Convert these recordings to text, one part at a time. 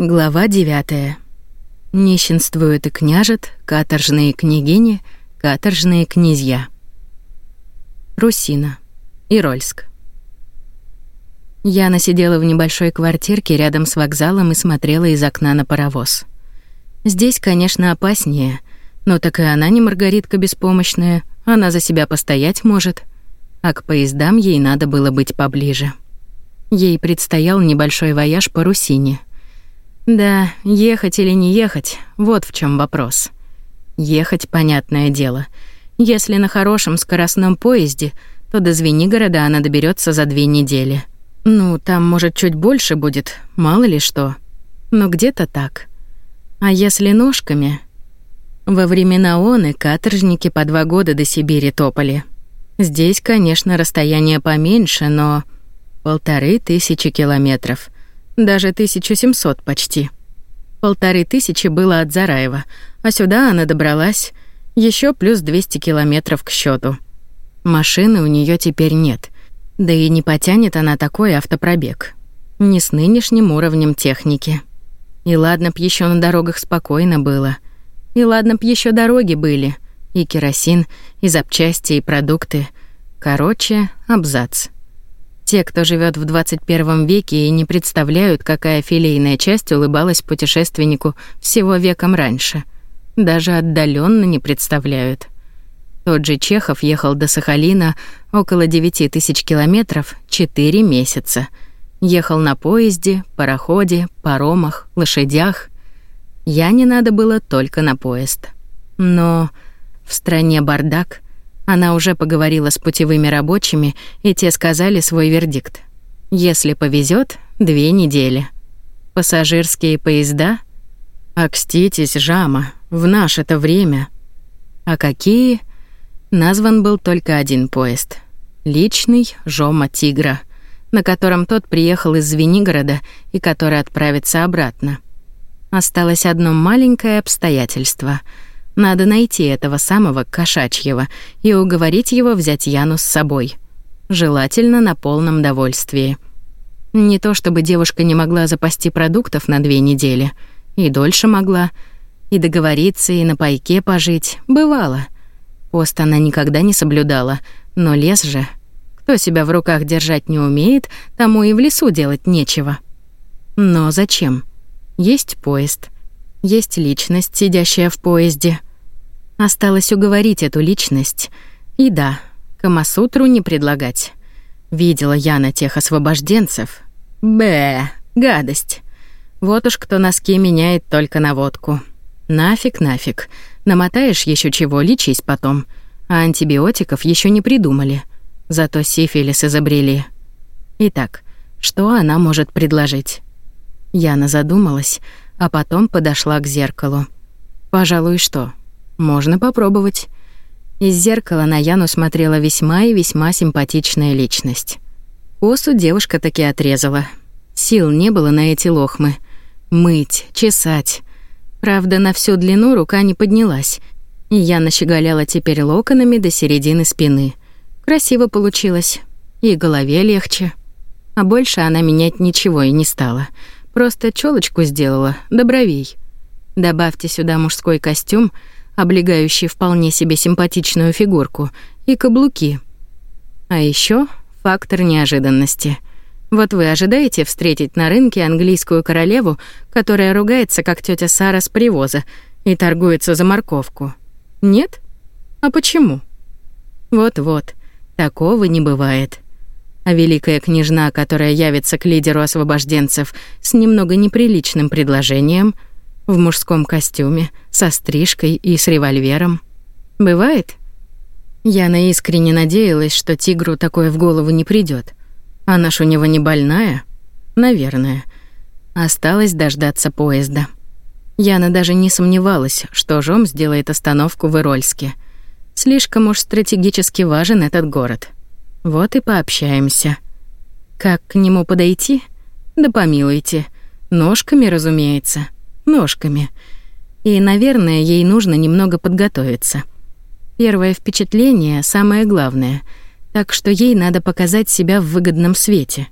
Глава 9. Нищенствуют и княжат, каторжные княгини, каторжные князья. Русина. Ирольск. Яна сидела в небольшой квартирке рядом с вокзалом и смотрела из окна на паровоз. Здесь, конечно, опаснее, но так и она не Маргаритка беспомощная, она за себя постоять может, а к поездам ей надо было быть поближе. Ей предстоял небольшой вояж по Русине — да, ехать или не ехать — вот в чем вопрос. Ехать, понятное дело. Если на хорошем скоростном поезде, то до Звенигорода она доберется за две недели. Ну, там, может, чуть больше будет, мало ли что. Но где-то так. А если ножками? Во времена он и каторжники по два года до Сибири топали. Здесь, конечно, расстояние поменьше, но... Полторы тысячи километров — даже 1700 почти. Полторы тысячи было от Зараева, а сюда она добралась еще плюс 200 километров к счету. Машины у нее теперь нет, да и не потянет она такой автопробег. Не с нынешним уровнем техники. И ладно б еще на дорогах спокойно было. И ладно б еще дороги были. И керосин, и запчасти, и продукты. Короче, абзац. Те, кто живет в 21 веке и не представляют, какая филейная часть улыбалась путешественнику всего веком раньше. Даже отдаленно не представляют. Тот же Чехов ехал до Сахалина около 9 тысяч километров 4 месяца. Ехал на поезде, пароходе, паромах, лошадях. Я не надо было только на поезд. Но в стране бардак — она уже поговорила с путевыми рабочими, и те сказали свой вердикт. Если повезет, две недели. Пассажирские поезда? Окститесь, Жама, в наше-то время. А какие? Назван был только один поезд. Личный Жома Тигра, на котором тот приехал из Звенигорода и который отправится обратно. Осталось одно маленькое обстоятельство — надо найти этого самого кошачьего и уговорить его взять Яну с собой. Желательно на полном довольствии. Не то чтобы девушка не могла запасти продуктов на две недели. И дольше могла. И договориться, и на пайке пожить. Бывало. Пост она никогда не соблюдала. Но лес же... Кто себя в руках держать не умеет, тому и в лесу делать нечего. Но зачем? Есть поезд. Есть личность, сидящая в поезде. Осталось уговорить эту личность. И да, Камасутру не предлагать. Видела я на тех освобожденцев. Б, гадость. Вот уж кто носки меняет только на водку. Нафиг, нафиг. Намотаешь еще чего, лечись потом. А антибиотиков еще не придумали. Зато сифилис изобрели. Итак, что она может предложить? Яна задумалась, а потом подошла к зеркалу. Пожалуй, что? Можно попробовать. Из зеркала на Яну смотрела весьма и весьма симпатичная личность. Косу девушка таки отрезала. Сил не было на эти лохмы. Мыть, чесать. Правда, на всю длину рука не поднялась. И Яна щеголяла теперь локонами до середины спины. Красиво получилось. И голове легче. А больше она менять ничего и не стала. Просто челочку сделала, до бровей. Добавьте сюда мужской костюм — облегающий вполне себе симпатичную фигурку, и каблуки. А еще фактор неожиданности. Вот вы ожидаете встретить на рынке английскую королеву, которая ругается, как тетя Сара с привоза, и торгуется за морковку. Нет? А почему? Вот-вот, такого не бывает. А великая княжна, которая явится к лидеру освобожденцев с немного неприличным предложением — в мужском костюме, со стрижкой и с револьвером. Бывает? Яна искренне надеялась, что тигру такое в голову не придёт. А наш у него не больная? Наверное. Осталось дождаться поезда. Яна даже не сомневалась, что Жом сделает остановку в Ирольске. Слишком уж стратегически важен этот город. Вот и пообщаемся. Как к нему подойти? Да помилуйте. Ножками, разумеется. — ножками. И, наверное, ей нужно немного подготовиться. Первое впечатление — самое главное, так что ей надо показать себя в выгодном свете.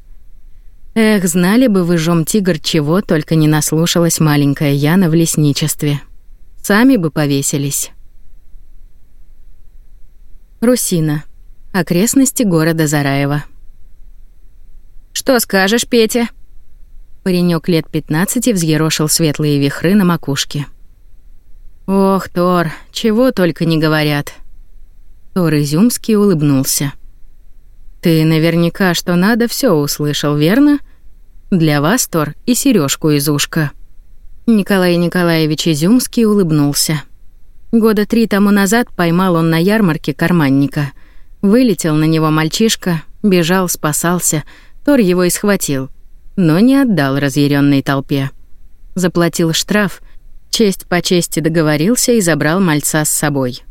Эх, знали бы вы, жом-тигр, чего только не наслушалась маленькая Яна в лесничестве. Сами бы повесились. Русина. Окрестности города Зараева. «Что скажешь, Петя?» Паренек лет 15 взъерошил светлые вихры на макушке. «Ох, Тор, чего только не говорят!» Тор Изюмский улыбнулся. «Ты наверняка, что надо, всё услышал, верно? Для вас, Тор, и Серёжку из ушка». Николай Николаевич Изюмский улыбнулся. Года три тому назад поймал он на ярмарке карманника. Вылетел на него мальчишка, бежал, спасался. Тор его и схватил но не отдал разъяренной толпе. Заплатил штраф, честь по чести договорился и забрал мальца с собой.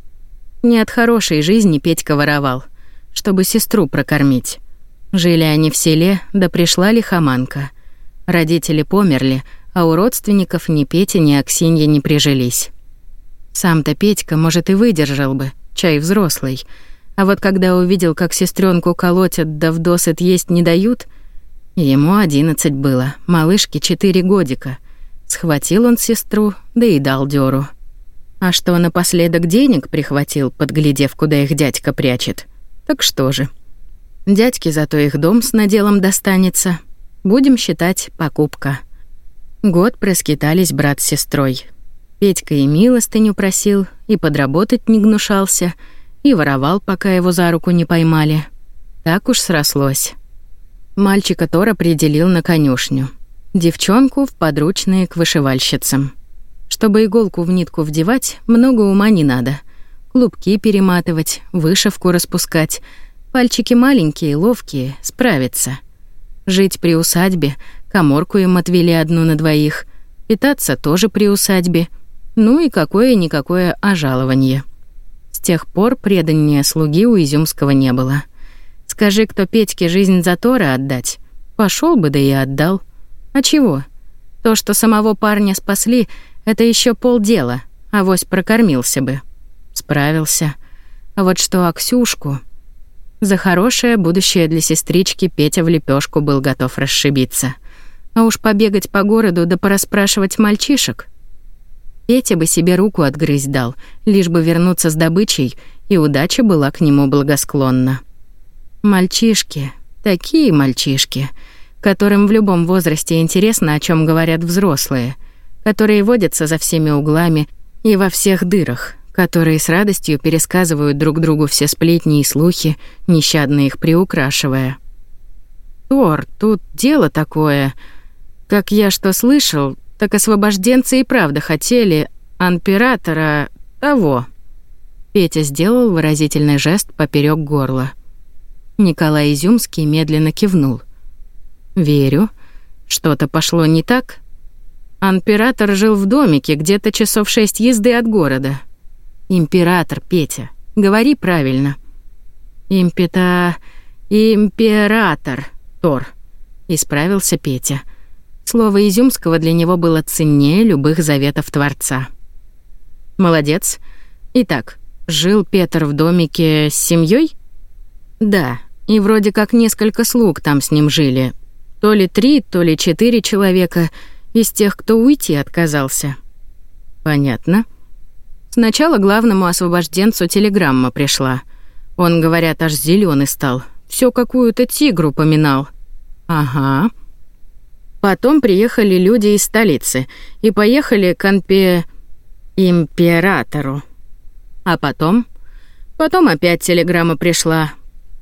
Не от хорошей жизни Петька воровал, чтобы сестру прокормить. Жили они в селе, да пришла лихоманка. Родители померли, а у родственников ни Петя, ни Аксинья не прижились. Сам-то Петька, может, и выдержал бы, чай взрослый. А вот когда увидел, как сестренку колотят да вдосыт есть не дают — Ему одиннадцать было, малышке четыре годика. Схватил он сестру, да и дал дёру. А что напоследок денег прихватил, подглядев, куда их дядька прячет? Так что же? Дядьке зато их дом с наделом достанется. Будем считать покупка. Год проскитались брат с сестрой. Петька и милостыню просил, и подработать не гнушался, и воровал, пока его за руку не поймали. Так уж срослось. Мальчика Тор определил на конюшню. Девчонку в подручные к вышивальщицам. Чтобы иголку в нитку вдевать, много ума не надо. Клубки перематывать, вышивку распускать. Пальчики маленькие, ловкие, справятся. Жить при усадьбе, коморку им отвели одну на двоих. Питаться тоже при усадьбе. Ну и какое-никакое ожалование. С тех пор преданнее слуги у Изюмского не было. — Скажи, кто Петьке жизнь за Тора отдать, пошел бы да и отдал. А чего? То, что самого парня спасли, это еще полдела, авось прокормился бы. Справился. А вот что Аксюшку... За хорошее будущее для сестрички Петя в лепешку был готов расшибиться. А уж побегать по городу да порасспрашивать мальчишек. Петя бы себе руку отгрызть дал, лишь бы вернуться с добычей, и удача была к нему благосклонна. Мальчишки, такие мальчишки, которым в любом возрасте интересно, о чем говорят взрослые, которые водятся за всеми углами и во всех дырах, которые с радостью пересказывают друг другу все сплетни и слухи, нещадно их приукрашивая. «Тор, тут дело такое. Как я что слышал, так освобожденцы и правда хотели анпиратора того». Петя сделал выразительный жест поперек горла. Николай Изюмский медленно кивнул. «Верю. Что-то пошло не так?» Император жил в домике, где-то часов шесть езды от города». «Император, Петя, говори правильно». «Импета... император, Тор», — исправился Петя. Слово Изюмского для него было ценнее любых заветов Творца. «Молодец. Итак, жил Петр в домике с семьей? «Да», и вроде как несколько слуг там с ним жили. То ли три, то ли четыре человека из тех, кто уйти отказался. Понятно. Сначала главному освобожденцу телеграмма пришла. Он, говорят, аж зеленый стал. Все какую-то тигру поминал. Ага. Потом приехали люди из столицы и поехали к анпе... императору. А потом? Потом опять телеграмма пришла,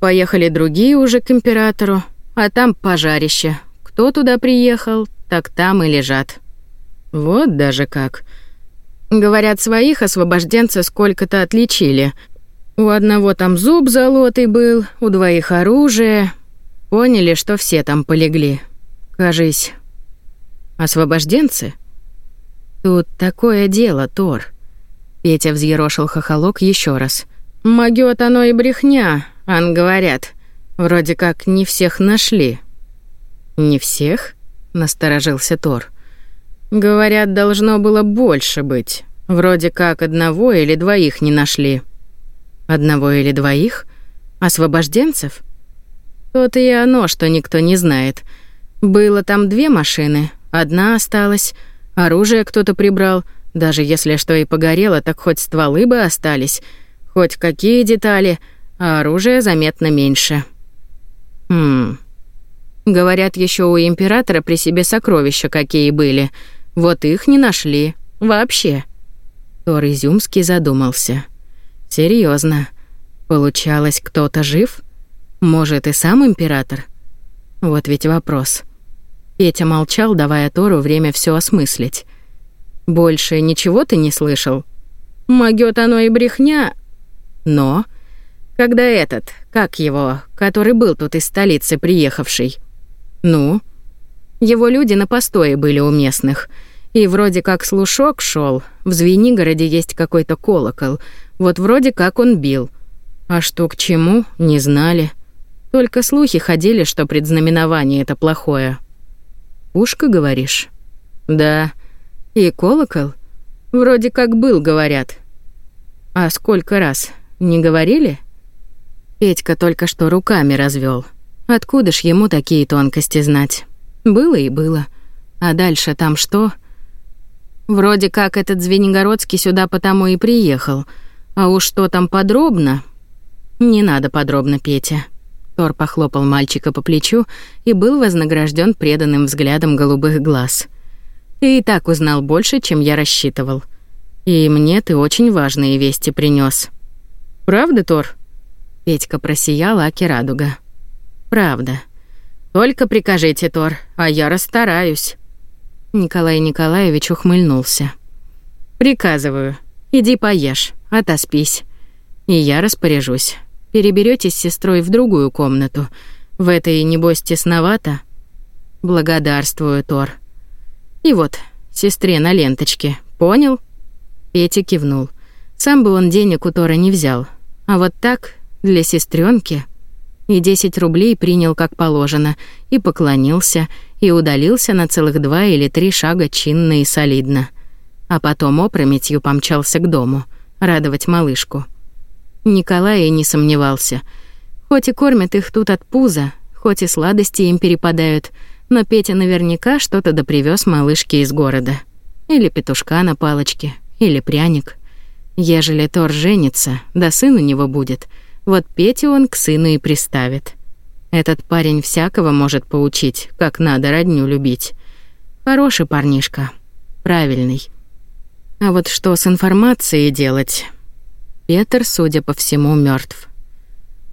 Поехали другие уже к императору, а там пожарище. Кто туда приехал, так там и лежат. Вот даже как. Говорят, своих освобожденцев сколько-то отличили. У одного там зуб золотый был, у двоих оружие. Поняли, что все там полегли. Кажись. Освобожденцы? Тут такое дело, Тор. Петя взъерошил хохолок еще раз. Могёт оно и брехня, он говорят, вроде как не всех нашли. Не всех? насторожился Тор. Говорят, должно было больше быть. Вроде как одного или двоих не нашли. Одного или двоих? Освобожденцев? То-то и оно, что никто не знает. Было там две машины, одна осталась, оружие кто-то прибрал, даже если что и погорело, так хоть стволы бы остались, хоть какие детали — а оружия заметно меньше. Хм. Говорят, еще у императора при себе сокровища какие были. Вот их не нашли. Вообще. Тор Изюмский задумался. Серьезно. Получалось, кто-то жив? Может, и сам император? Вот ведь вопрос. Петя молчал, давая Тору время все осмыслить. «Больше ничего ты не слышал?» «Могёт оно и брехня...» «Но...» Когда этот, как его, который был тут из столицы приехавший? Ну? Его люди на постое были у местных. И вроде как слушок шел. В Звенигороде есть какой-то колокол. Вот вроде как он бил. А что к чему, не знали. Только слухи ходили, что предзнаменование это плохое. Ушко, говоришь? Да. И колокол? Вроде как был, говорят. А сколько раз? Не говорили? — Петька только что руками развел. Откуда ж ему такие тонкости знать? Было и было. А дальше там что? Вроде как этот Звенигородский сюда потому и приехал. А уж что там подробно? Не надо подробно, Петя. Тор похлопал мальчика по плечу и был вознагражден преданным взглядом голубых глаз. «Ты и так узнал больше, чем я рассчитывал. И мне ты очень важные вести принес. «Правда, Тор?» Петька просияла Аки радуга. «Правда. Только прикажите, Тор, а я расстараюсь». Николай Николаевич ухмыльнулся. «Приказываю. Иди поешь, отоспись. И я распоряжусь. Переберетесь с сестрой в другую комнату. В этой, небось, тесновато». «Благодарствую, Тор». «И вот, сестре на ленточке. Понял?» Петя кивнул. Сам бы он денег у Тора не взял. А вот так для сестренки и 10 рублей принял как положено, и поклонился, и удалился на целых два или три шага чинно и солидно. А потом опрометью помчался к дому, радовать малышку. Николай и не сомневался. Хоть и кормят их тут от пуза, хоть и сладости им перепадают, но Петя наверняка что-то допривёз малышке из города. Или петушка на палочке, или пряник. Ежели Тор женится, да сын у него будет — вот Петю он к сыну и приставит. Этот парень всякого может поучить, как надо родню любить. Хороший парнишка, правильный. А вот что с информацией делать? Петр, судя по всему, мертв.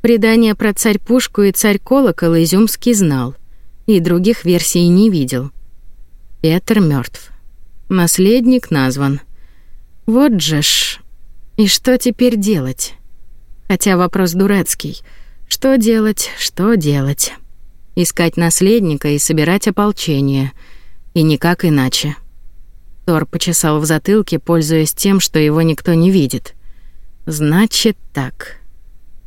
Предание про царь Пушку и царь Колокол Изюмский знал, и других версий не видел. Петр мертв. Наследник назван. Вот же ж. И что теперь делать? Хотя вопрос дурацкий. Что делать, что делать? Искать наследника и собирать ополчение. И никак иначе. Тор почесал в затылке, пользуясь тем, что его никто не видит. Значит так.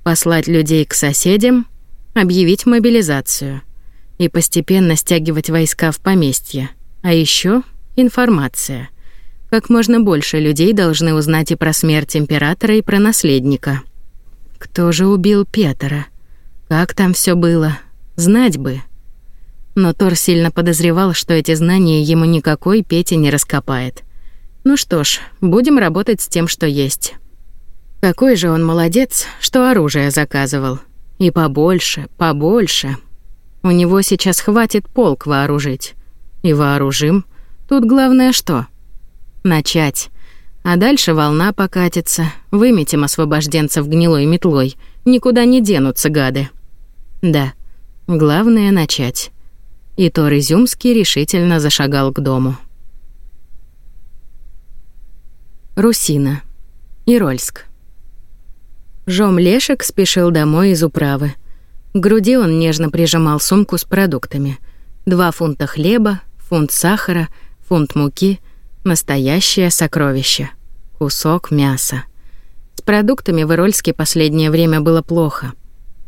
Послать людей к соседям, объявить мобилизацию и постепенно стягивать войска в поместье. А еще информация. Как можно больше людей должны узнать и про смерть императора, и про наследника. Кто же убил Петра? Как там все было? Знать бы. Но Тор сильно подозревал, что эти знания ему никакой Петя не раскопает. Ну что ж, будем работать с тем, что есть. Какой же он молодец, что оружие заказывал. И побольше, побольше. У него сейчас хватит полк вооружить. И вооружим. Тут главное что? Начать. А дальше волна покатится, выметим освобожденцев гнилой метлой. Никуда не денутся гады. Да, главное — начать. И Тор Изюмский решительно зашагал к дому. Русина. Ирольск. Жом Лешек спешил домой из управы. К груди он нежно прижимал сумку с продуктами. Два фунта хлеба, фунт сахара, фунт муки — Настоящее сокровище. Кусок мяса. С продуктами в Ирольске последнее время было плохо.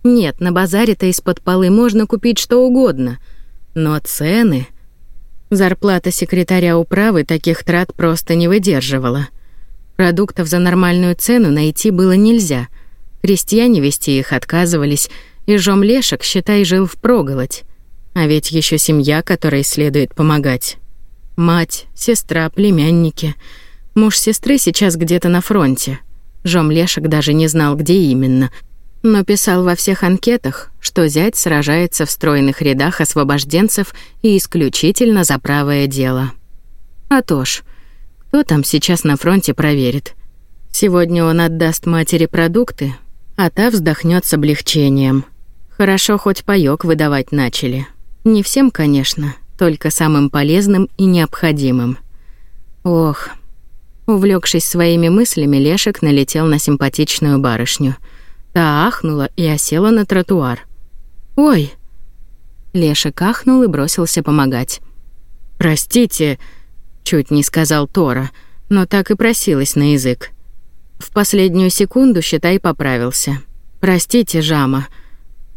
Нет, на базаре-то из-под полы можно купить что угодно. Но цены... Зарплата секретаря управы таких трат просто не выдерживала. Продуктов за нормальную цену найти было нельзя. Крестьяне вести их отказывались, и Жом Лешек, считай, жил впроголодь. А ведь еще семья, которой следует помогать. Мать, сестра, племянники. Муж сестры сейчас где-то на фронте. Жом Лешек даже не знал, где именно. Но писал во всех анкетах, что зять сражается в стройных рядах освобожденцев и исключительно за правое дело. А то ж, кто там сейчас на фронте проверит? Сегодня он отдаст матери продукты, а та вздохнет с облегчением. Хорошо хоть паёк выдавать начали. Не всем, конечно, только самым полезным и необходимым. Ох. Увлекшись своими мыслями, Лешек налетел на симпатичную барышню. Та ахнула и осела на тротуар. «Ой!» Лешек ахнул и бросился помогать. «Простите», — чуть не сказал Тора, но так и просилась на язык. В последнюю секунду, считай, поправился. «Простите, Жама».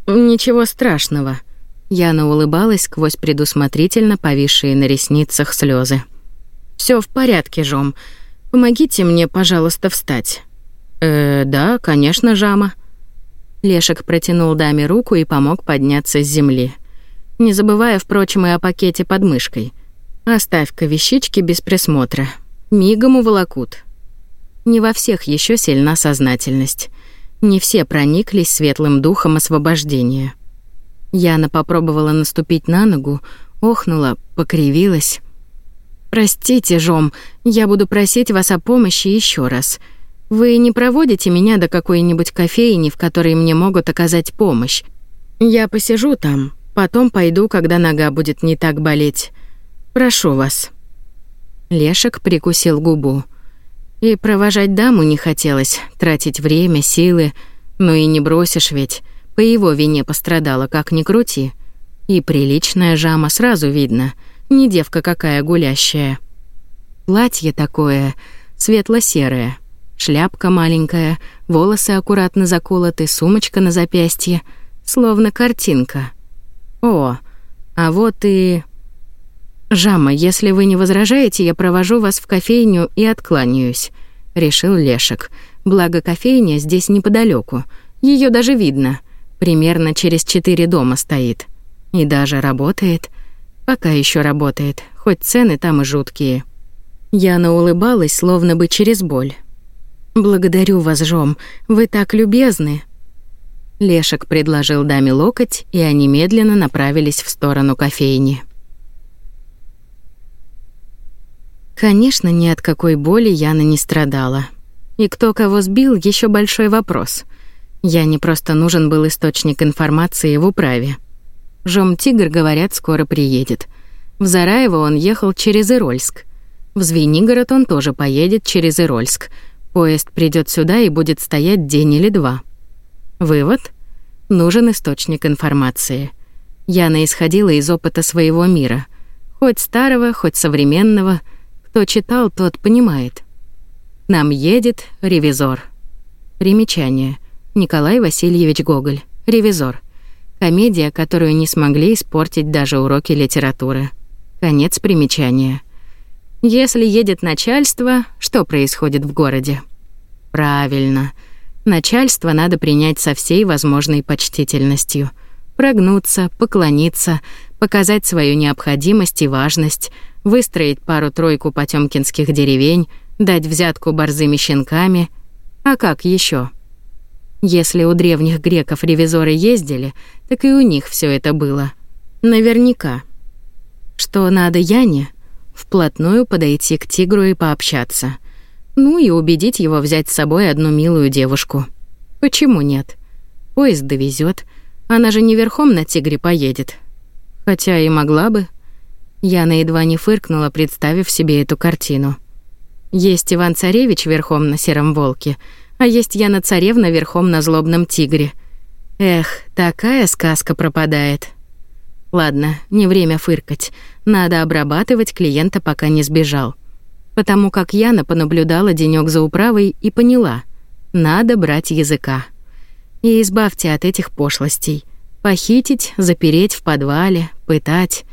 «Ничего страшного», — Яна улыбалась сквозь предусмотрительно повисшие на ресницах слезы. Все в порядке, Жом. Помогите мне, пожалуйста, встать. Э, да, конечно, Жама. Лешек протянул даме руку и помог подняться с земли, не забывая, впрочем, и о пакете под мышкой. Оставь-ка вещички без присмотра. Мигом уволокут. Не во всех еще сильна сознательность. Не все прониклись светлым духом освобождения. Яна попробовала наступить на ногу, охнула, покривилась. «Простите, Жом, я буду просить вас о помощи еще раз. Вы не проводите меня до какой-нибудь кофейни, в которой мне могут оказать помощь. Я посижу там, потом пойду, когда нога будет не так болеть. Прошу вас». Лешек прикусил губу. И провожать даму не хотелось, тратить время, силы. Ну и не бросишь ведь. По его вине пострадала, как ни крути. И приличная жама сразу видно, не девка какая гулящая. Платье такое, светло-серое, шляпка маленькая, волосы аккуратно заколоты, сумочка на запястье, словно картинка. О, а вот и... «Жама, если вы не возражаете, я провожу вас в кофейню и откланяюсь», — решил Лешек. «Благо кофейня здесь неподалеку. Ее даже видно примерно через четыре дома стоит. И даже работает. Пока еще работает, хоть цены там и жуткие. Яна улыбалась, словно бы через боль. «Благодарю вас, Жом, вы так любезны». Лешек предложил даме локоть, и они медленно направились в сторону кофейни. Конечно, ни от какой боли Яна не страдала. И кто кого сбил, еще большой вопрос — я не просто нужен был источник информации в управе. Жом-тигр, говорят, скоро приедет. В Зараево он ехал через Ирольск. В Звенигород он тоже поедет через Ирольск. Поезд придет сюда и будет стоять день или два. Вывод? Нужен источник информации. Я наисходила из опыта своего мира. Хоть старого, хоть современного. Кто читал, тот понимает. Нам едет ревизор. Примечание — Николай Васильевич Гоголь, ревизор. Комедия, которую не смогли испортить даже уроки литературы. Конец примечания. Если едет начальство, что происходит в городе? Правильно. Начальство надо принять со всей возможной почтительностью. Прогнуться, поклониться, показать свою необходимость и важность, выстроить пару-тройку потёмкинских деревень, дать взятку борзыми щенками. А как еще? Если у древних греков ревизоры ездили, так и у них все это было. Наверняка. Что надо Яне? Вплотную подойти к тигру и пообщаться. Ну и убедить его взять с собой одну милую девушку. Почему нет? Поезд довезет. Она же не верхом на тигре поедет. Хотя и могла бы. Яна едва не фыркнула, представив себе эту картину. Есть Иван-Царевич верхом на сером волке — а есть я на Царевна верхом на злобном тигре. Эх, такая сказка пропадает. Ладно, не время фыркать. Надо обрабатывать клиента, пока не сбежал. Потому как Яна понаблюдала денёк за управой и поняла: надо брать языка. И избавьте от этих пошлостей. Похитить, запереть в подвале, пытать.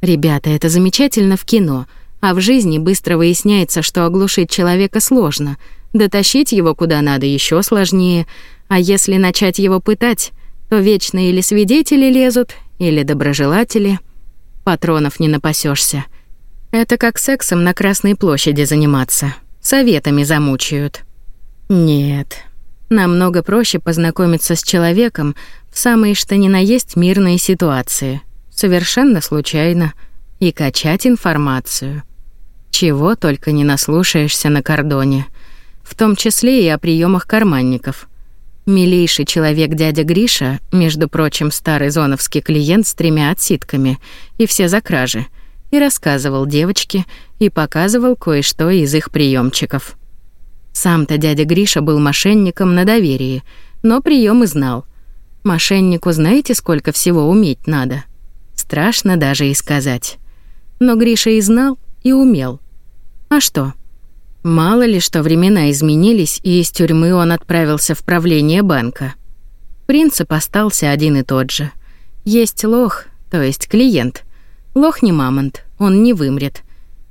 Ребята, это замечательно в кино, а в жизни быстро выясняется, что оглушить человека сложно, Дотащить его куда надо еще сложнее, а если начать его пытать, то вечно или свидетели лезут, или доброжелатели. Патронов не напасешься. Это как сексом на Красной площади заниматься. Советами замучают. Нет. Намного проще познакомиться с человеком в самые что ни на есть мирные ситуации. Совершенно случайно. И качать информацию. Чего только не наслушаешься на кордоне в том числе и о приемах карманников. Милейший человек дядя Гриша, между прочим, старый зоновский клиент с тремя отсидками, и все за кражи, и рассказывал девочке, и показывал кое-что из их приемчиков. Сам-то дядя Гриша был мошенником на доверии, но приемы знал. Мошеннику знаете, сколько всего уметь надо? Страшно даже и сказать. Но Гриша и знал, и умел. А что? Мало ли, что времена изменились, и из тюрьмы он отправился в правление банка. Принцип остался один и тот же. Есть лох, то есть клиент. Лох не мамонт, он не вымрет.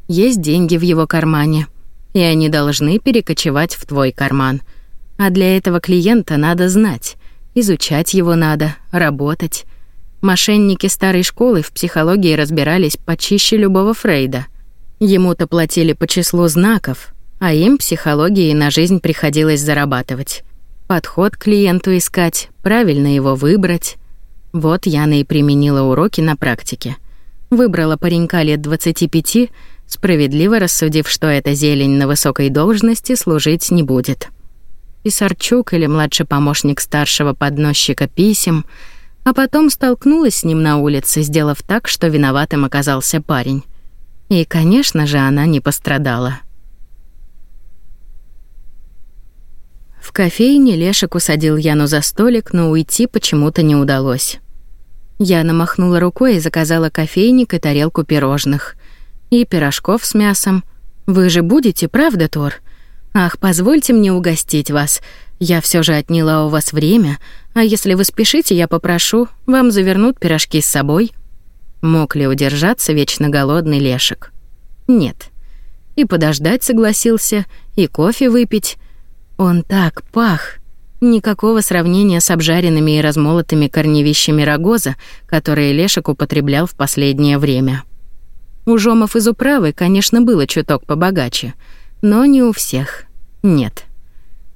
Есть деньги в его кармане, и они должны перекочевать в твой карман. А для этого клиента надо знать, изучать его надо, работать. Мошенники старой школы в психологии разбирались почище любого Фрейда. Ему-то платили по числу знаков — а им психологией на жизнь приходилось зарабатывать. Подход к клиенту искать, правильно его выбрать. Вот Яна и применила уроки на практике. Выбрала паренька лет 25, справедливо рассудив, что эта зелень на высокой должности служить не будет. Писарчук или младший помощник старшего подносчика писем, а потом столкнулась с ним на улице, сделав так, что виноватым оказался парень. И, конечно же, она не пострадала. В кофейне Лешек усадил Яну за столик, но уйти почему-то не удалось. Яна махнула рукой и заказала кофейник и тарелку пирожных. И пирожков с мясом. «Вы же будете, правда, Тор? Ах, позвольте мне угостить вас. Я все же отняла у вас время, а если вы спешите, я попрошу, вам завернут пирожки с собой». Мог ли удержаться вечно голодный Лешек? Нет. И подождать согласился, и кофе выпить, он так пах. Никакого сравнения с обжаренными и размолотыми корневищами рогоза, которые Лешек употреблял в последнее время. У жомов из управы, конечно, было чуток побогаче, но не у всех. Нет.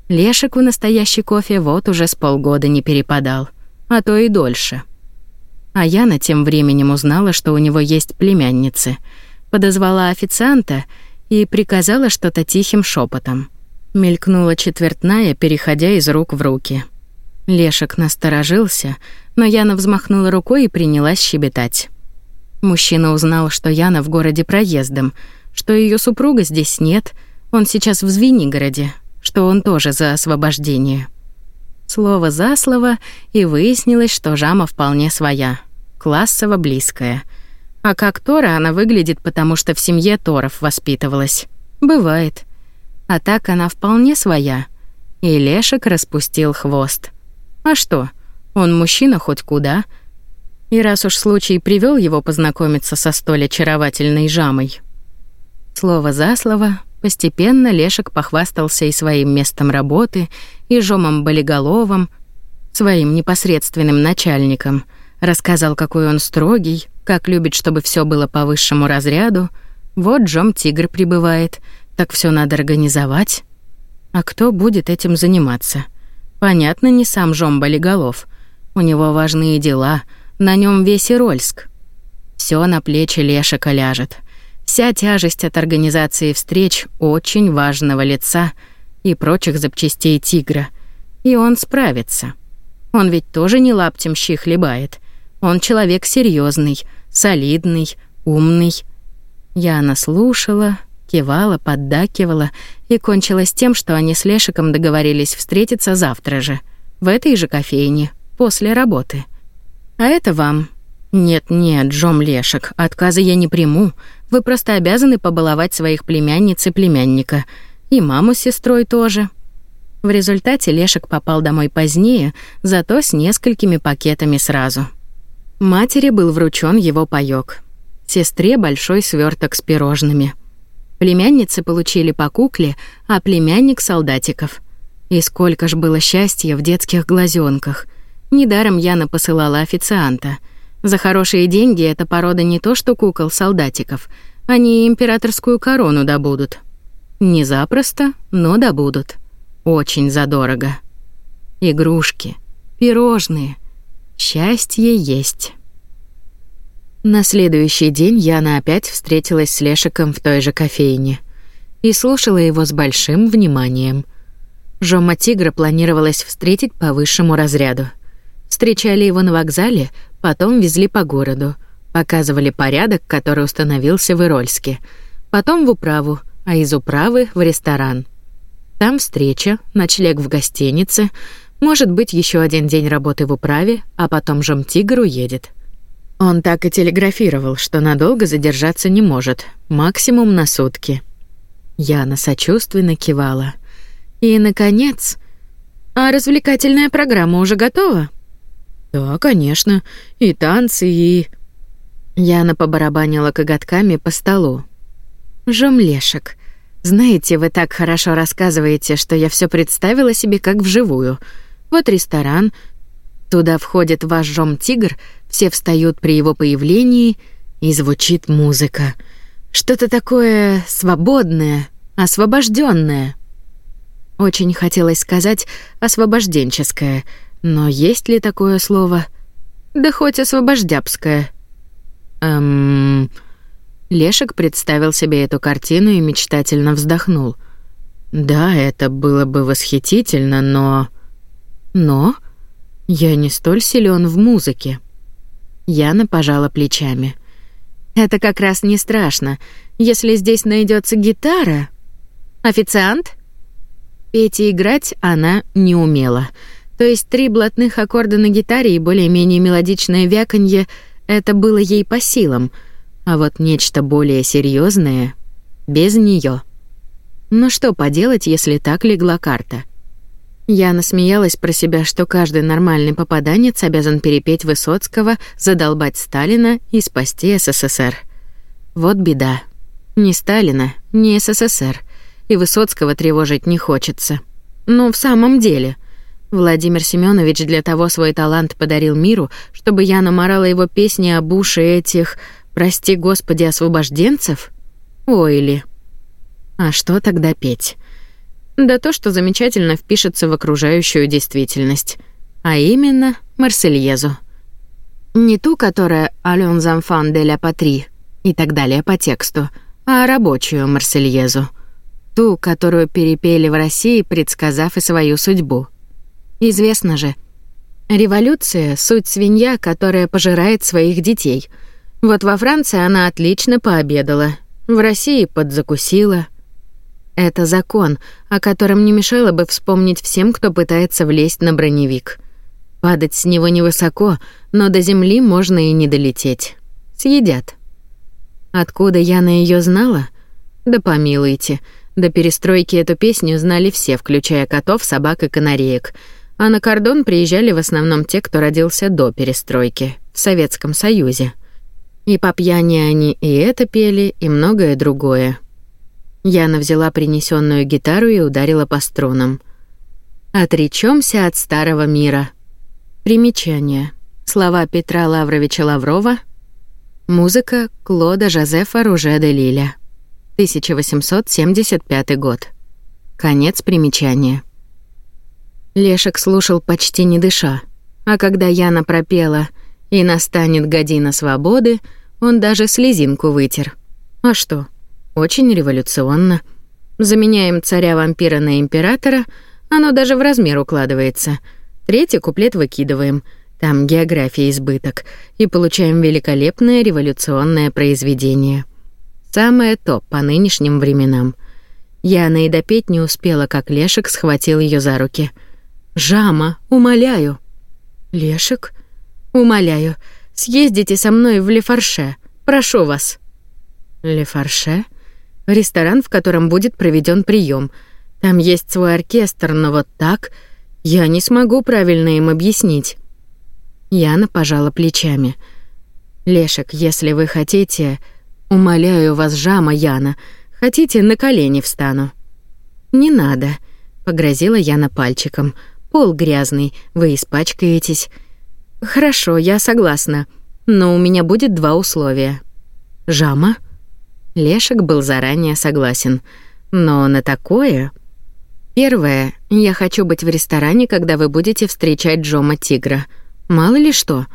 Лешек в настоящий кофе вот уже с полгода не перепадал, а то и дольше. А Яна тем временем узнала, что у него есть племянницы, подозвала официанта и приказала что-то тихим шепотом. Мелькнула четвертная, переходя из рук в руки. Лешек насторожился, но Яна взмахнула рукой и принялась щебетать. Мужчина узнал, что Яна в городе проездом, что ее супруга здесь нет, он сейчас в Звенигороде, что он тоже за освобождение. Слово за слово, и выяснилось, что Жама вполне своя, классово близкая. А как Тора она выглядит, потому что в семье Торов воспитывалась. Бывает. А так она вполне своя. И Лешек распустил хвост. А что? Он мужчина хоть куда. И раз уж случай привел его познакомиться со столь очаровательной жамой. Слово за слово, постепенно Лешек похвастался и своим местом работы, и Жомом Болиголовым, своим непосредственным начальником. Рассказал, какой он строгий, как любит, чтобы все было по высшему разряду. Вот Жом Тигр прибывает — так все надо организовать. А кто будет этим заниматься? Понятно, не сам Жомба Леголов. У него важные дела, на нем весь Ирольск. Все на плечи Лешика ляжет. Вся тяжесть от организации встреч очень важного лица и прочих запчастей «Тигра». И он справится. Он ведь тоже не лаптем щи хлебает. Он человек серьезный, солидный, умный. Я слушала, кивала, поддакивала и кончилось тем, что они с Лешиком договорились встретиться завтра же, в этой же кофейне, после работы. А это вам. Нет-нет, Джом Лешек, отказа я не приму. Вы просто обязаны побаловать своих племянниц и племянника. И маму с сестрой тоже. В результате Лешек попал домой позднее, зато с несколькими пакетами сразу. Матери был вручен его паёк. Сестре большой сверток с пирожными — Племянницы получили по кукле, а племянник — солдатиков. И сколько ж было счастья в детских глазенках. Недаром Яна посылала официанта. За хорошие деньги эта порода не то что кукол-солдатиков, они императорскую корону добудут. Не запросто, но добудут. Очень задорого. Игрушки, пирожные. Счастье есть. На следующий день Яна опять встретилась с Лешиком в той же кофейне и слушала его с большим вниманием. Жома Тигра планировалось встретить по высшему разряду. Встречали его на вокзале, потом везли по городу, показывали порядок, который установился в Ирольске, потом в управу, а из управы в ресторан. Там встреча, ночлег в гостинице, может быть, еще один день работы в управе, а потом Жом Тигр уедет. Он так и телеграфировал, что надолго задержаться не может, максимум на сутки. Яна сочувственно кивала. И наконец, а развлекательная программа уже готова? Да, конечно, и танцы, и Яна побарабанила коготками по столу. Жомлешек. Знаете, вы так хорошо рассказываете, что я все представила себе как вживую. Вот ресторан, туда входит ваш жом-тигр — все встают при его появлении, и звучит музыка. Что-то такое свободное, освобожденное. Очень хотелось сказать «освобожденческое», но есть ли такое слово? Да хоть «освобождябское». Эм... Лешек представил себе эту картину и мечтательно вздохнул. Да, это было бы восхитительно, но... Но... Я не столь силен в музыке. Яна пожала плечами. Это как раз не страшно. Если здесь найдется гитара. Официант? Петь и играть она не умела. То есть три блатных аккорда на гитаре и более-менее мелодичное вяканье это было ей по силам. А вот нечто более серьезное без нее. Но ну что поделать, если так легла карта? Я насмеялась про себя, что каждый нормальный попаданец обязан перепеть Высоцкого, задолбать Сталина и спасти СССР. Вот беда. Ни Сталина, ни СССР. И Высоцкого тревожить не хочется. Но в самом деле, Владимир Семенович для того свой талант подарил миру, чтобы я наморала его песни об уши этих, прости господи, освобожденцев? Ойли. А что тогда петь? да то, что замечательно впишется в окружающую действительность, а именно Марсельезу. Не ту, которая «Ален Замфан де ля Патри» и так далее по тексту, а рабочую Марсельезу. Ту, которую перепели в России, предсказав и свою судьбу. Известно же, революция — суть свинья, которая пожирает своих детей. Вот во Франции она отлично пообедала, в России подзакусила — это закон, о котором не мешало бы вспомнить всем, кто пытается влезть на броневик. Падать с него невысоко, но до земли можно и не долететь. Съедят. Откуда я на ее знала? Да помилуйте, до перестройки эту песню знали все, включая котов, собак и канареек. А на кордон приезжали в основном те, кто родился до перестройки, в Советском Союзе. И по пьяни они и это пели, и многое другое. Яна взяла принесенную гитару и ударила по струнам. Отречемся от старого мира. Примечание. Слова Петра Лавровича Лаврова. Музыка Клода Жозефа Руже де Лиля. 1875 год. Конец примечания. Лешек слушал почти не дыша, а когда Яна пропела «И настанет година свободы», он даже слезинку вытер. А что? Очень революционно. Заменяем царя-вампира на императора, оно даже в размер укладывается. Третий куплет выкидываем. Там география избыток. И получаем великолепное революционное произведение. Самое то по нынешним временам. Яна и допеть не успела, как Лешек схватил ее за руки. «Жама, умоляю!» «Лешек?» «Умоляю, съездите со мной в Лефарше. Прошу вас». «Лефарше?» ресторан, в котором будет проведен прием. Там есть свой оркестр, но вот так я не смогу правильно им объяснить. Яна пожала плечами. Лешек, если вы хотите, умоляю вас, Жама Яна, хотите, на колени встану. Не надо, погрозила Яна пальчиком. Пол грязный, вы испачкаетесь. Хорошо, я согласна, но у меня будет два условия. Жама Лешек был заранее согласен. Но на такое... Первое. Я хочу быть в ресторане, когда вы будете встречать Джома Тигра. Мало ли что.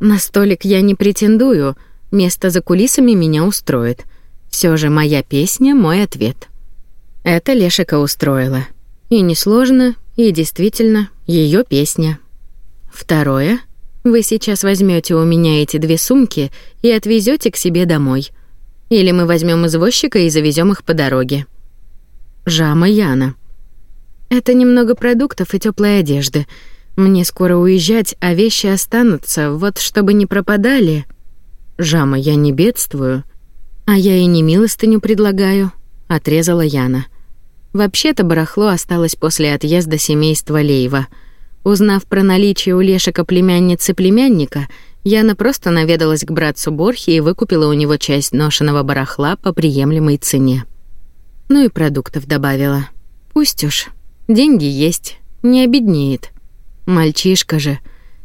На столик я не претендую. Место за кулисами меня устроит. Все же моя песня — мой ответ. Это Лешика устроило. И несложно, и действительно, ее песня. Второе. Вы сейчас возьмете у меня эти две сумки и отвезете к себе домой. Или мы возьмем извозчика и завезем их по дороге. Жама Яна. Это немного продуктов и теплой одежды. Мне скоро уезжать, а вещи останутся, вот чтобы не пропадали. Жама, я не бедствую. А я и не милостыню предлагаю, отрезала Яна. Вообще-то барахло осталось после отъезда семейства Леева. Узнав про наличие у Лешика племянницы племянника, племянника Яна просто наведалась к братцу Борхи и выкупила у него часть ношеного барахла по приемлемой цене. Ну и продуктов добавила. Пусть уж. Деньги есть, не обеднеет. Мальчишка же.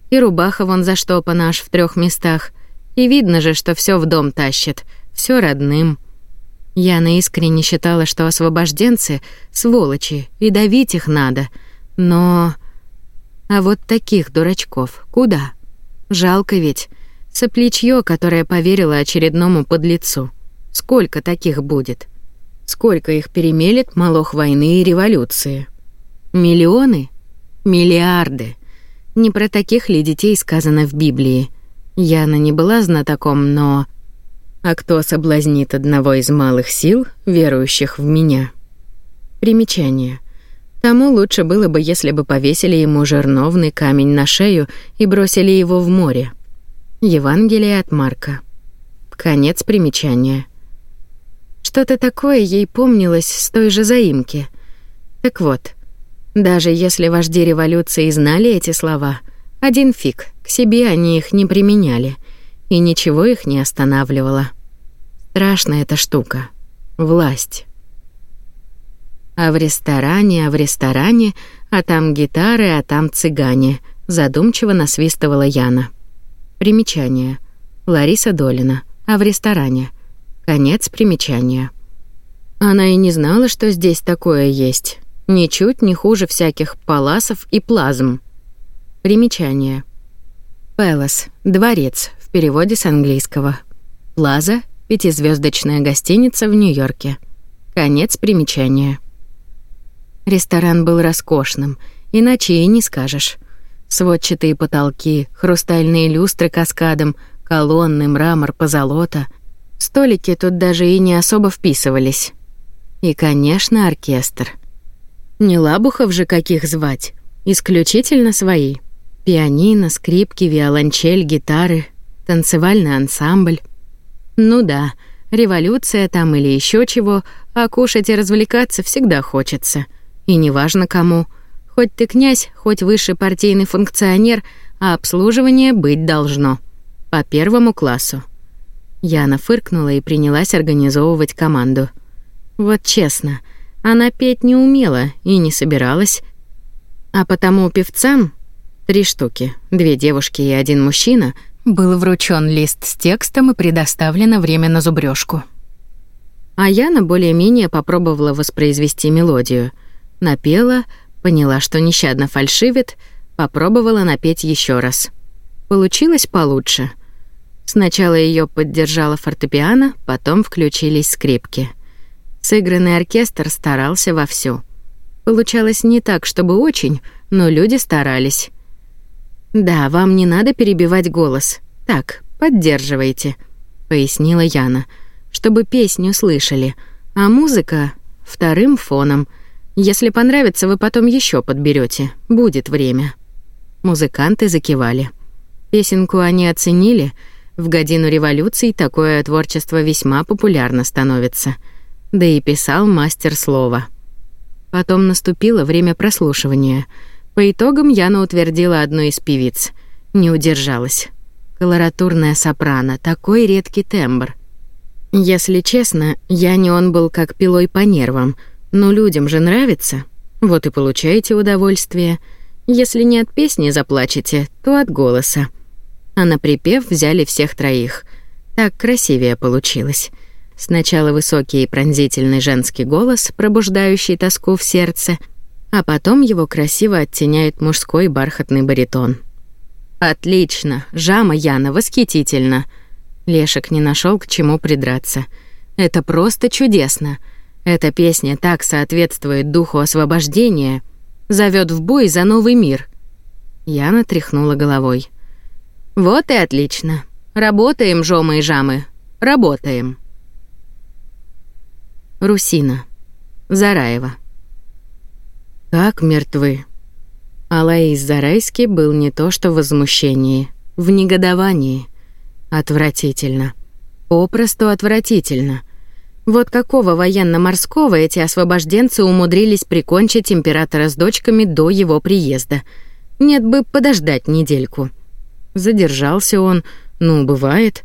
И рубаха вон заштопана аж в трех местах. И видно же, что все в дом тащит. все родным. Яна искренне считала, что освобожденцы — сволочи, и давить их надо. Но... А вот таких дурачков куда? — Жалко ведь. Сопличье, которое поверило очередному подлецу. Сколько таких будет? Сколько их перемелет молох войны и революции? Миллионы? Миллиарды. Не про таких ли детей сказано в Библии? Яна не была знатоком, но... А кто соблазнит одного из малых сил, верующих в меня? Примечание — Тому лучше было бы, если бы повесили ему жерновный камень на шею и бросили его в море. Евангелие от Марка. Конец примечания. Что-то такое ей помнилось с той же заимки. Так вот, даже если вожди революции знали эти слова, один фиг, к себе они их не применяли, и ничего их не останавливало. Страшная эта штука. Власть. А в ресторане, а в ресторане, а там гитары, а там цыгане, задумчиво насвистывала Яна. Примечание. Лариса Долина. А в ресторане. Конец примечания. Она и не знала, что здесь такое есть. Ничуть не хуже всяких паласов и плазм. Примечание. Пэлас — дворец в переводе с английского. Плаза — пятизвездочная гостиница в Нью-Йорке. Конец примечания. Ресторан был роскошным, иначе и не скажешь. Сводчатые потолки, хрустальные люстры каскадом, колонны, мрамор, позолота. Столики тут даже и не особо вписывались. И, конечно, оркестр. Не лабухов же каких звать, исключительно свои. Пианино, скрипки, виолончель, гитары, танцевальный ансамбль. Ну да, революция там или еще чего, а кушать и развлекаться всегда хочется — и неважно кому. Хоть ты князь, хоть высший партийный функционер, а обслуживание быть должно. По первому классу. Яна фыркнула и принялась организовывать команду. Вот честно, она петь не умела и не собиралась. А потому певцам три штуки, две девушки и один мужчина, был вручен лист с текстом и предоставлено время на зубрёжку. А Яна более-менее попробовала воспроизвести мелодию — напела, поняла, что нещадно фальшивит, попробовала напеть еще раз. Получилось получше. Сначала ее поддержала фортепиано, потом включились скрипки. Сыгранный оркестр старался вовсю. Получалось не так, чтобы очень, но люди старались. «Да, вам не надо перебивать голос. Так, поддерживайте», — пояснила Яна, — «чтобы песню слышали, а музыка — вторым фоном — если понравится, вы потом еще подберете. Будет время». Музыканты закивали. Песенку они оценили. В годину революции такое творчество весьма популярно становится. Да и писал мастер слова. Потом наступило время прослушивания. По итогам Яна утвердила одну из певиц. Не удержалась. Колоратурная сопрано, такой редкий тембр. Если честно, Яне он был как пилой по нервам — но людям же нравится. Вот и получаете удовольствие. Если не от песни заплачете, то от голоса. А на припев взяли всех троих. Так красивее получилось. Сначала высокий и пронзительный женский голос, пробуждающий тоску в сердце, а потом его красиво оттеняет мужской бархатный баритон. «Отлично! Жама, Яна, восхитительно!» Лешек не нашел к чему придраться. «Это просто чудесно!» Эта песня так соответствует духу освобождения, зовет в бой за новый мир. Яна тряхнула головой. Вот и отлично. Работаем, жомы и жамы. Работаем. Русина. Зараева. Как мертвы. Алаис Зарайский был не то что в возмущении, в негодовании. Отвратительно. Попросту отвратительно. Вот какого военно-морского эти освобожденцы умудрились прикончить императора с дочками до его приезда. Нет бы подождать недельку. Задержался он, ну, бывает.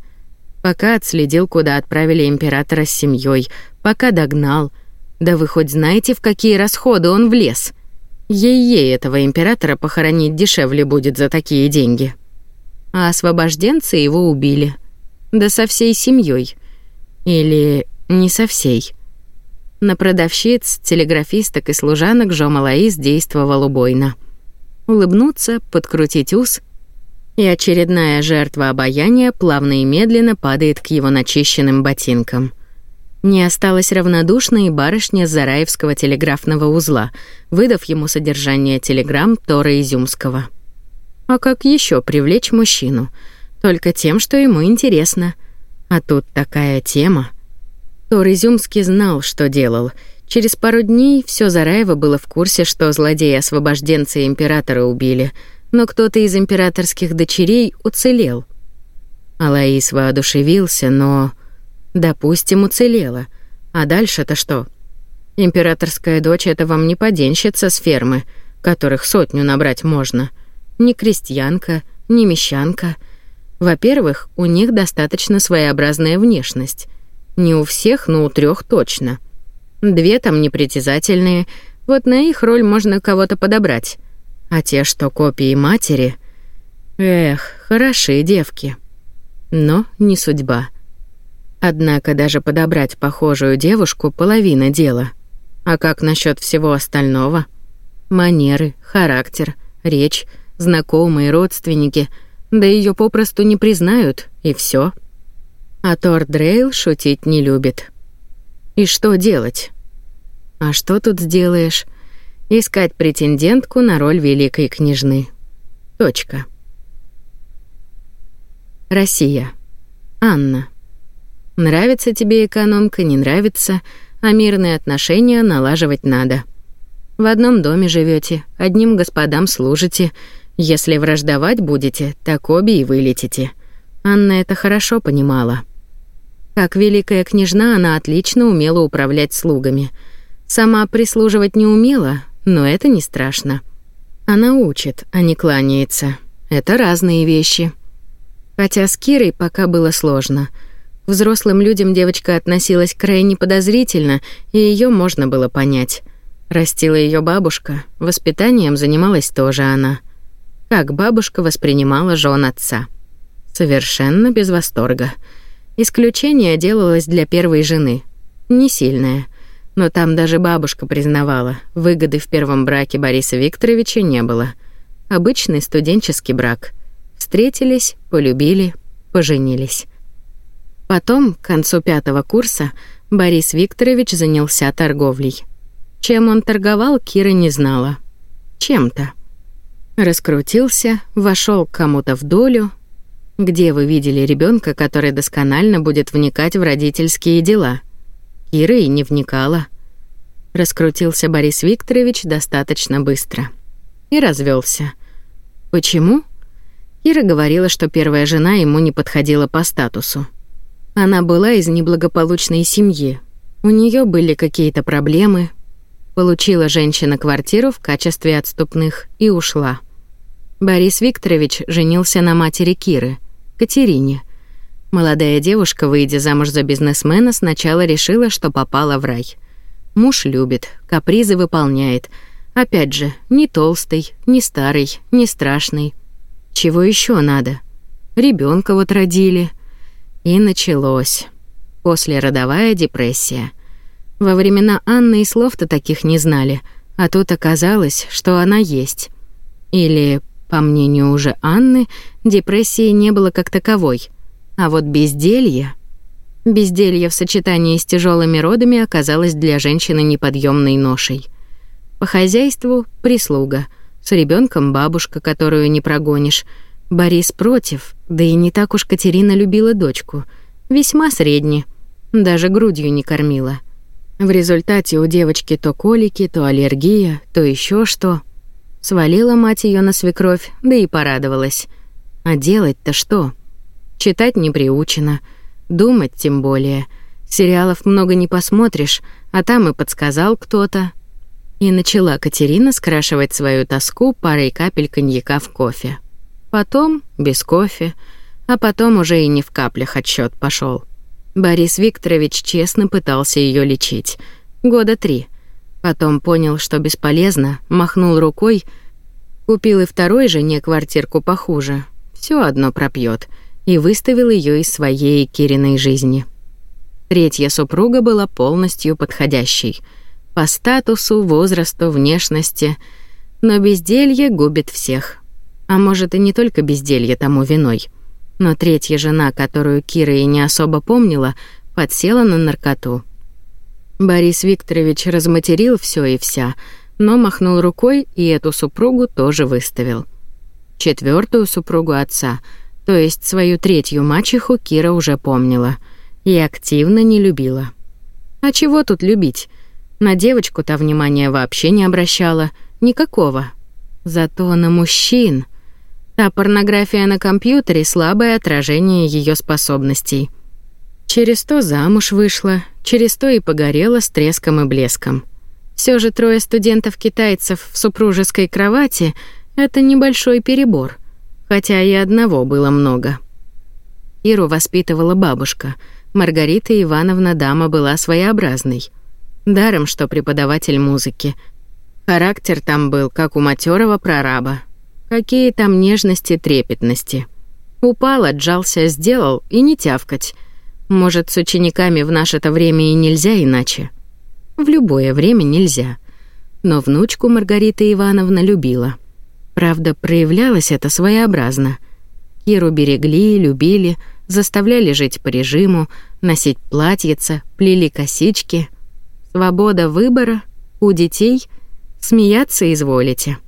Пока отследил, куда отправили императора с семьей, пока догнал. Да вы хоть знаете, в какие расходы он влез? Ей-ей этого императора похоронить дешевле будет за такие деньги. А освобожденцы его убили. Да со всей семьей. Или не со всей. На продавщиц, телеграфисток и служанок Жо-Малаис действовал убойно. Улыбнуться, подкрутить ус, и очередная жертва обаяния плавно и медленно падает к его начищенным ботинкам. Не осталась равнодушной и барышня с Зараевского телеграфного узла, выдав ему содержание телеграмм Тора Изюмского. А как еще привлечь мужчину? Только тем, что ему интересно. А тут такая тема то Рызюмский знал, что делал. Через пару дней все Зараево было в курсе, что злодеи-освобожденцы императора убили, но кто-то из императорских дочерей уцелел. Алаис воодушевился, но... Допустим, уцелела. А дальше-то что? Императорская дочь — это вам не поденщица с фермы, которых сотню набрать можно. Не крестьянка, не мещанка. Во-первых, у них достаточно своеобразная внешность. Не у всех, но у трех точно. Две там непритязательные, вот на их роль можно кого-то подобрать. А те, что копии матери... Эх, хорошие девки. Но не судьба. Однако даже подобрать похожую девушку — половина дела. А как насчет всего остального? Манеры, характер, речь, знакомые, родственники. Да ее попросту не признают, и все. А Тор Дрейл шутить не любит. И что делать? А что тут сделаешь? Искать претендентку на роль великой княжны. Точка. Россия. Анна. Нравится тебе экономка, не нравится, а мирные отношения налаживать надо. В одном доме живете, одним господам служите. Если враждовать будете, так обе и вылетите. Анна это хорошо понимала. Как великая княжна, она отлично умела управлять слугами. Сама прислуживать не умела, но это не страшно. Она учит, а не кланяется. Это разные вещи. Хотя с Кирой пока было сложно. К взрослым людям девочка относилась крайне подозрительно, и ее можно было понять. Растила ее бабушка, воспитанием занималась тоже она. Как бабушка воспринимала жен отца. Совершенно без восторга. Исключение делалось для первой жены. Не сильное. Но там даже бабушка признавала, выгоды в первом браке Бориса Викторовича не было. Обычный студенческий брак. Встретились, полюбили, поженились. Потом, к концу пятого курса, Борис Викторович занялся торговлей. Чем он торговал, Кира не знала. Чем-то. Раскрутился, вошел к кому-то в долю, где вы видели ребенка, который досконально будет вникать в родительские дела? Кира и не вникала. Раскрутился Борис Викторович достаточно быстро. И развелся. Почему? Кира говорила, что первая жена ему не подходила по статусу. Она была из неблагополучной семьи. У нее были какие-то проблемы. Получила женщина квартиру в качестве отступных и ушла. Борис Викторович женился на матери Киры – Катерине. Молодая девушка, выйдя замуж за бизнесмена, сначала решила, что попала в рай. Муж любит, капризы выполняет. Опять же, не толстый, не старый, не страшный. Чего еще надо? Ребенка вот родили. И началось. Послеродовая депрессия. Во времена Анны и слов-то таких не знали, а тут оказалось, что она есть. Или по мнению уже Анны, депрессии не было как таковой. А вот безделье... Безделье в сочетании с тяжелыми родами оказалось для женщины неподъемной ношей. По хозяйству — прислуга, с ребенком бабушка, которую не прогонишь. Борис против, да и не так уж Катерина любила дочку. Весьма средне, даже грудью не кормила. В результате у девочки то колики, то аллергия, то еще что — Свалила мать ее на свекровь, да и порадовалась. А делать-то что? Читать не приучено, думать тем более. Сериалов много не посмотришь, а там и подсказал кто-то. И начала Катерина скрашивать свою тоску парой капель коньяка в кофе. Потом без кофе, а потом уже и не в каплях отсчет пошел. Борис Викторович честно пытался ее лечить. Года три — Потом понял, что бесполезно, махнул рукой, купил и второй жене квартирку похуже, все одно пропьет, и выставил ее из своей Кириной жизни. Третья супруга была полностью подходящей по статусу, возрасту, внешности, но безделье губит всех. А может, и не только безделье тому виной. Но третья жена, которую Кира и не особо помнила, подсела на наркоту. Борис Викторович разматерил все и вся, но махнул рукой и эту супругу тоже выставил. Четвертую супругу отца, то есть свою третью мачеху, Кира уже помнила и активно не любила. А чего тут любить? На девочку-то внимания вообще не обращала, никакого. Зато на мужчин. Та порнография на компьютере — слабое отражение ее способностей — Через то замуж вышла, через то и погорела с треском и блеском. Все же трое студентов-китайцев в супружеской кровати — это небольшой перебор, хотя и одного было много. Иру воспитывала бабушка. Маргарита Ивановна дама была своеобразной. Даром, что преподаватель музыки. Характер там был, как у матерого прораба. Какие там нежности, трепетности. Упал, отжался, сделал и не тявкать — может, с учениками в наше-то время и нельзя иначе? В любое время нельзя. Но внучку Маргарита Ивановна любила. Правда, проявлялось это своеобразно. Киру берегли, любили, заставляли жить по режиму, носить платьица, плели косички. Свобода выбора у детей смеяться изволите.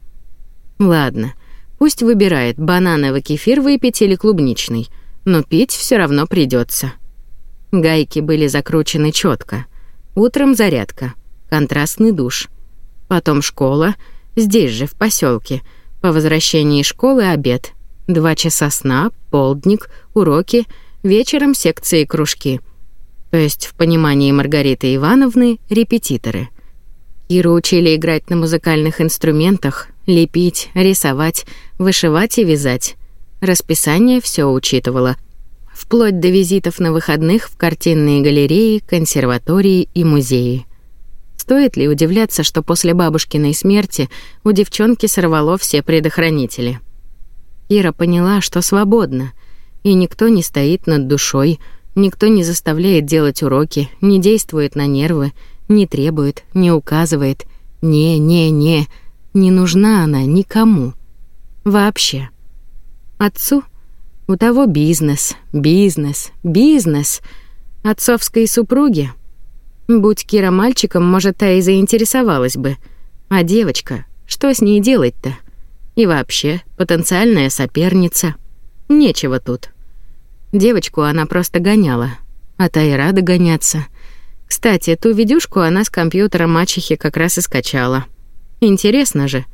Ладно, пусть выбирает банановый кефир выпить или клубничный, но пить все равно придется. Гайки были закручены четко. Утром зарядка, контрастный душ. Потом школа, здесь же, в поселке. По возвращении школы обед. Два часа сна, полдник, уроки, вечером секции и кружки. То есть, в понимании Маргариты Ивановны, репетиторы. Киру учили играть на музыкальных инструментах, лепить, рисовать, вышивать и вязать. Расписание все учитывало — вплоть до визитов на выходных в картинные галереи, консерватории и музеи. Стоит ли удивляться, что после бабушкиной смерти у девчонки сорвало все предохранители? Ира поняла, что свободна, и никто не стоит над душой, никто не заставляет делать уроки, не действует на нервы, не требует, не указывает. Не, не, не, не нужна она никому. Вообще. Отцу — у того бизнес, бизнес, бизнес. Отцовской супруги. Будь Кира мальчиком, может, та и заинтересовалась бы. А девочка, что с ней делать-то? И вообще, потенциальная соперница. Нечего тут. Девочку она просто гоняла. А та и рада гоняться. Кстати, ту видюшку она с компьютера мачехи как раз и скачала. Интересно же.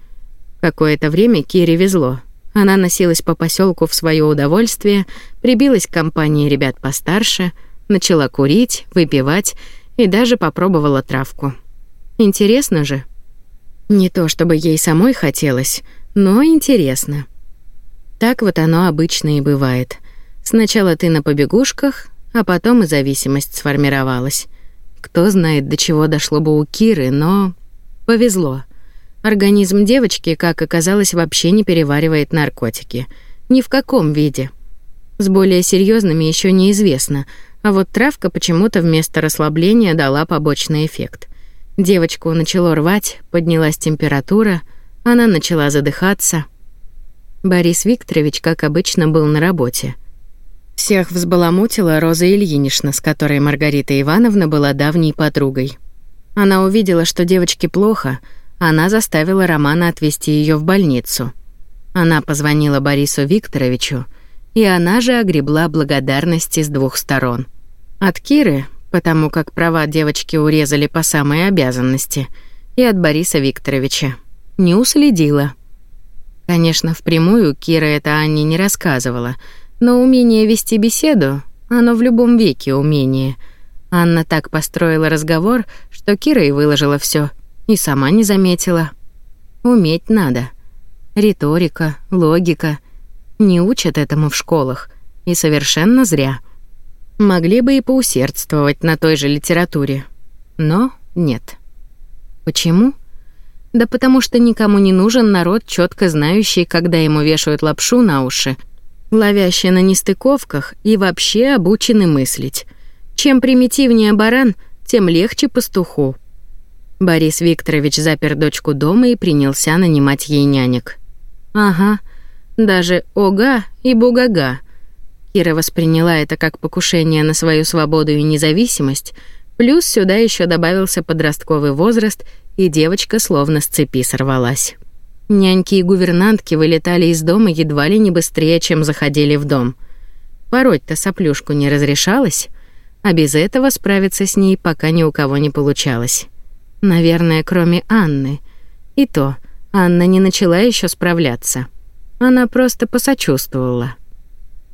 Какое-то время Кире везло. Она носилась по поселку в свое удовольствие, прибилась к компании ребят постарше, начала курить, выпивать и даже попробовала травку. Интересно же. Не то чтобы ей самой хотелось, но интересно. Так вот оно обычно и бывает. Сначала ты на побегушках, а потом и зависимость сформировалась. Кто знает, до чего дошло бы у Киры, но повезло. Организм девочки, как оказалось, вообще не переваривает наркотики. Ни в каком виде. С более серьезными еще неизвестно, а вот травка почему-то вместо расслабления дала побочный эффект. Девочку начало рвать, поднялась температура, она начала задыхаться. Борис Викторович, как обычно, был на работе. Всех взбаламутила Роза Ильинична, с которой Маргарита Ивановна была давней подругой. Она увидела, что девочке плохо — она заставила Романа отвезти ее в больницу. Она позвонила Борису Викторовичу, и она же огребла благодарности с двух сторон. От Киры, потому как права девочки урезали по самой обязанности, и от Бориса Викторовича. Не уследила. Конечно, впрямую Кира это Анне не рассказывала, но умение вести беседу, оно в любом веке умение. Анна так построила разговор, что Кира и выложила все, и сама не заметила. Уметь надо. Риторика, логика. Не учат этому в школах. И совершенно зря. Могли бы и поусердствовать на той же литературе. Но нет. Почему? Да потому что никому не нужен народ, четко знающий, когда ему вешают лапшу на уши, ловящий на нестыковках и вообще обученный мыслить. Чем примитивнее баран, тем легче пастуху. Борис Викторович запер дочку дома и принялся нанимать ей нянек. Ага, даже ога и бугага. Кира восприняла это как покушение на свою свободу и независимость, плюс сюда еще добавился подростковый возраст, и девочка словно с цепи сорвалась. Няньки и гувернантки вылетали из дома едва ли не быстрее, чем заходили в дом. Пороть-то соплюшку не разрешалось, а без этого справиться с ней пока ни у кого не получалось. Наверное, кроме Анны. И то, Анна не начала еще справляться. Она просто посочувствовала.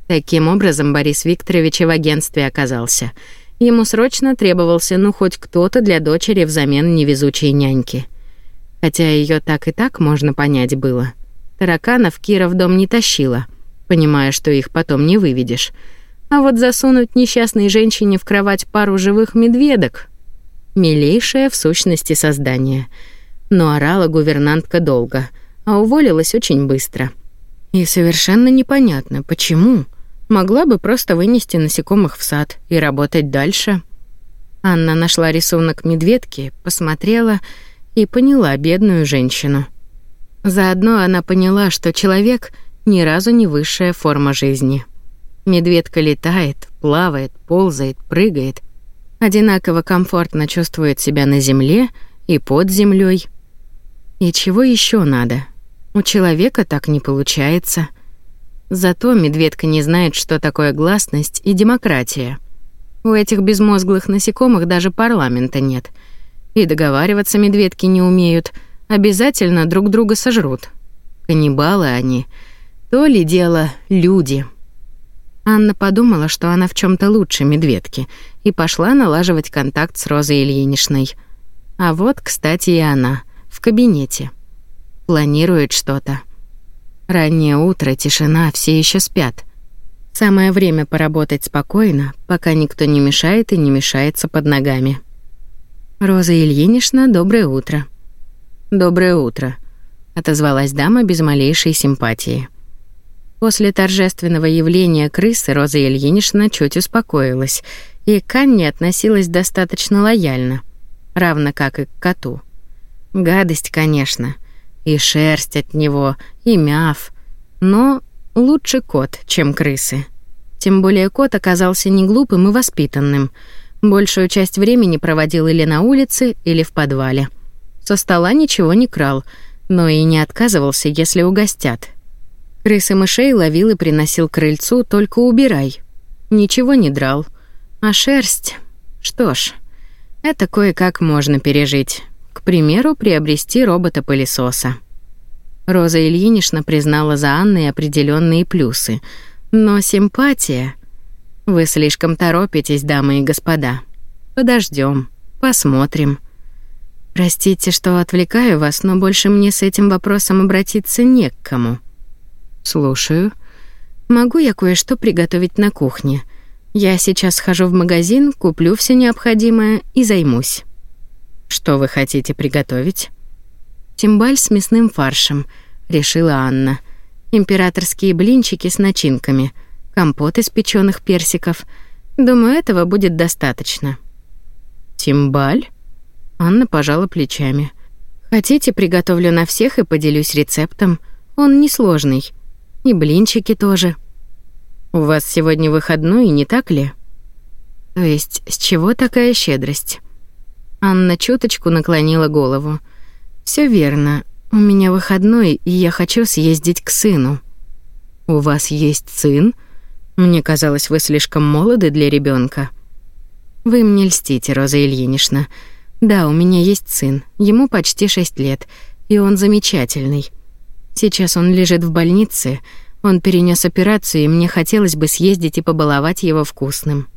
Таким образом, Борис Викторович в агентстве оказался. Ему срочно требовался ну хоть кто-то для дочери взамен невезучей няньки. Хотя ее так и так можно понять было. Тараканов Кира в дом не тащила, понимая, что их потом не выведешь. А вот засунуть несчастной женщине в кровать пару живых медведок милейшее в сущности создание. Но орала гувернантка долго, а уволилась очень быстро. И совершенно непонятно, почему. Могла бы просто вынести насекомых в сад и работать дальше. Анна нашла рисунок медведки, посмотрела и поняла бедную женщину. Заодно она поняла, что человек ни разу не высшая форма жизни. Медведка летает, плавает, ползает, прыгает, одинаково комфортно чувствует себя на земле и под землей. И чего еще надо? У человека так не получается. Зато медведка не знает, что такое гласность и демократия. У этих безмозглых насекомых даже парламента нет. И договариваться медведки не умеют, обязательно друг друга сожрут. Каннибалы они. То ли дело люди. Анна подумала, что она в чем то лучше медведки, и пошла налаживать контакт с Розой Ильиничной. А вот, кстати, и она, в кабинете. Планирует что-то. Раннее утро, тишина, все еще спят. Самое время поработать спокойно, пока никто не мешает и не мешается под ногами. «Роза Ильинична, доброе утро». «Доброе утро», — отозвалась дама без малейшей симпатии. «Доброе утро». После торжественного явления крысы Роза Ильинична чуть успокоилась, и к Анне относилась достаточно лояльно, равно как и к коту. Гадость, конечно, и шерсть от него, и мяв, но лучше кот, чем крысы. Тем более кот оказался не глупым и воспитанным. Большую часть времени проводил или на улице, или в подвале. Со стола ничего не крал, но и не отказывался, если угостят. Крысы мышей ловил и приносил крыльцу, только убирай. Ничего не драл. А шерсть... Что ж, это кое-как можно пережить. К примеру, приобрести робота-пылесоса. Роза Ильинична признала за Анной определенные плюсы. Но симпатия... Вы слишком торопитесь, дамы и господа. Подождем, посмотрим. Простите, что отвлекаю вас, но больше мне с этим вопросом обратиться не к кому. «Слушаю. Могу я кое-что приготовить на кухне? Я сейчас схожу в магазин, куплю все необходимое и займусь». «Что вы хотите приготовить?» «Тимбаль с мясным фаршем», — решила Анна. «Императорские блинчики с начинками, компот из печёных персиков. Думаю, этого будет достаточно». «Тимбаль?» Анна пожала плечами. «Хотите, приготовлю на всех и поделюсь рецептом. Он несложный. И блинчики тоже. У вас сегодня выходной, не так ли? То есть, с чего такая щедрость? Анна чуточку наклонила голову. Все верно. У меня выходной, и я хочу съездить к сыну. У вас есть сын? Мне казалось, вы слишком молоды для ребенка. Вы мне льстите, Роза Ильинична. Да, у меня есть сын. Ему почти шесть лет, и он замечательный. Сейчас он лежит в больнице. Он перенес операцию, и мне хотелось бы съездить и побаловать его вкусным.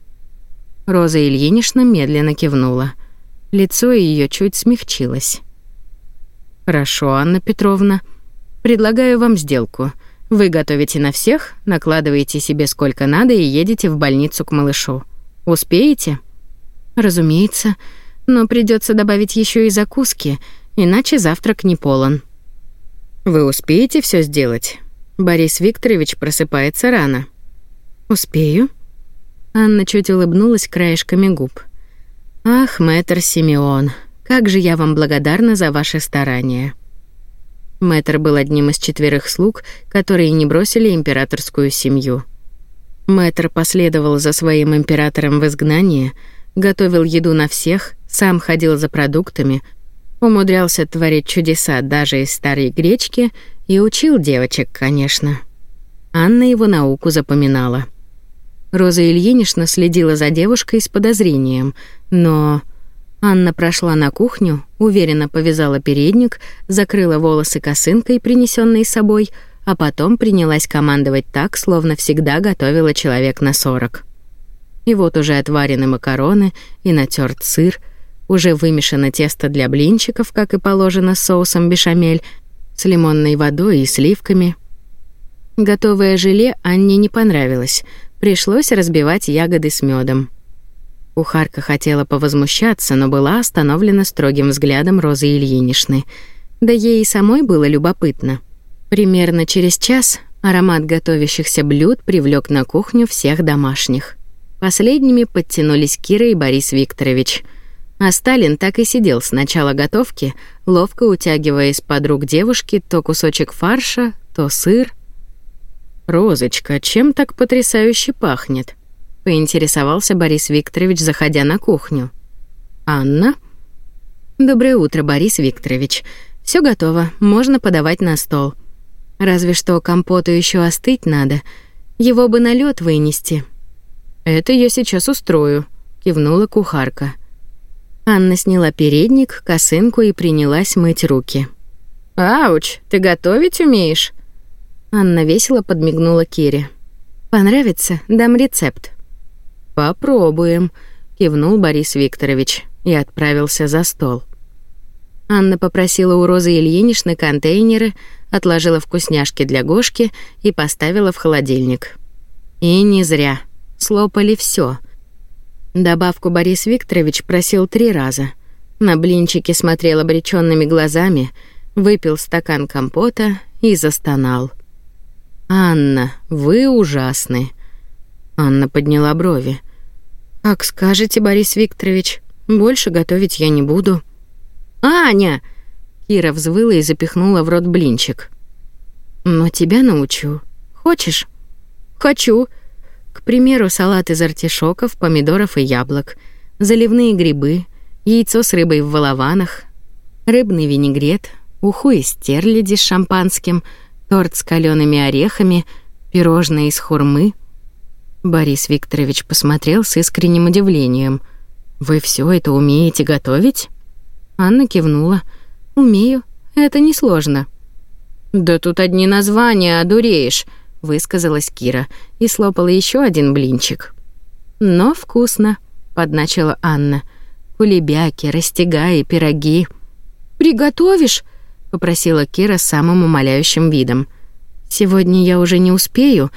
Роза Ильинична медленно кивнула. Лицо ее чуть смягчилось. Хорошо, Анна Петровна. Предлагаю вам сделку. Вы готовите на всех, накладываете себе сколько надо и едете в больницу к малышу. Успеете? Разумеется, но придется добавить еще и закуски, иначе завтрак не полон. Вы успеете все сделать? Борис Викторович просыпается рано. Успею. Анна чуть улыбнулась краешками губ. Ах, мэтр Симеон, как же я вам благодарна за ваши старания. Мэтр был одним из четверых слуг, которые не бросили императорскую семью. Мэтр последовал за своим императором в изгнание, готовил еду на всех, сам ходил за продуктами, Умудрялся творить чудеса даже из старой гречки и учил девочек, конечно. Анна его науку запоминала. Роза Ильинична следила за девушкой с подозрением, но... Анна прошла на кухню, уверенно повязала передник, закрыла волосы косынкой, принесенной собой, а потом принялась командовать так, словно всегда готовила человек на сорок. И вот уже отварены макароны и натерт сыр — уже вымешано тесто для блинчиков, как и положено, с соусом бешамель, с лимонной водой и сливками. Готовое желе Анне не понравилось. Пришлось разбивать ягоды с медом. Кухарка хотела повозмущаться, но была остановлена строгим взглядом Розы Ильиничны. Да ей и самой было любопытно. Примерно через час аромат готовящихся блюд привлек на кухню всех домашних. Последними подтянулись Кира и Борис Викторович. А Сталин так и сидел с начала готовки, ловко утягивая из подруг девушки то кусочек фарша, то сыр. «Розочка, чем так потрясающе пахнет?» — поинтересовался Борис Викторович, заходя на кухню. «Анна?» «Доброе утро, Борис Викторович. Все готово, можно подавать на стол. Разве что компоту еще остыть надо. Его бы на лед вынести». «Это я сейчас устрою», — кивнула кухарка. Анна сняла передник, косынку и принялась мыть руки. «Ауч, ты готовить умеешь?» Анна весело подмигнула Кире. «Понравится? Дам рецепт». «Попробуем», — кивнул Борис Викторович и отправился за стол. Анна попросила у Розы Ильиничны контейнеры, отложила вкусняшки для Гошки и поставила в холодильник. И не зря. Слопали все. Добавку Борис Викторович просил три раза. На блинчики смотрел обречёнными глазами, выпил стакан компота и застонал. «Анна, вы ужасны!» Анна подняла брови. «Как скажете, Борис Викторович, больше готовить я не буду». «Аня!» Кира взвыла и запихнула в рот блинчик. «Но тебя научу. Хочешь?» «Хочу!» Примеру, салат из артишоков, помидоров и яблок, заливные грибы, яйцо с рыбой в волованах, рыбный винегрет, уху из стерляди с шампанским, торт с калеными орехами, пирожное из хурмы. Борис Викторович посмотрел с искренним удивлением. «Вы все это умеете готовить?» Анна кивнула. «Умею. Это несложно». «Да тут одни названия, а одуреешь высказалась Кира и слопала еще один блинчик. Но вкусно, подначила Анна. Кулебяки, растягаи, пироги. Приготовишь? попросила Кира самым умоляющим видом. Сегодня я уже не успею,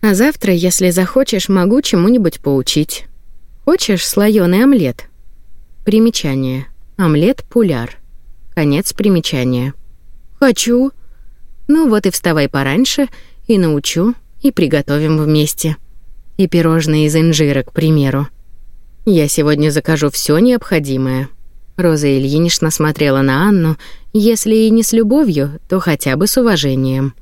а завтра, если захочешь, могу чему-нибудь поучить. Хочешь слоёный омлет? Примечание. Омлет пуляр. Конец примечания. Хочу. Ну вот и вставай пораньше и научу, и приготовим вместе. И пирожные из инжира, к примеру. Я сегодня закажу все необходимое. Роза Ильинична смотрела на Анну, если и не с любовью, то хотя бы с уважением.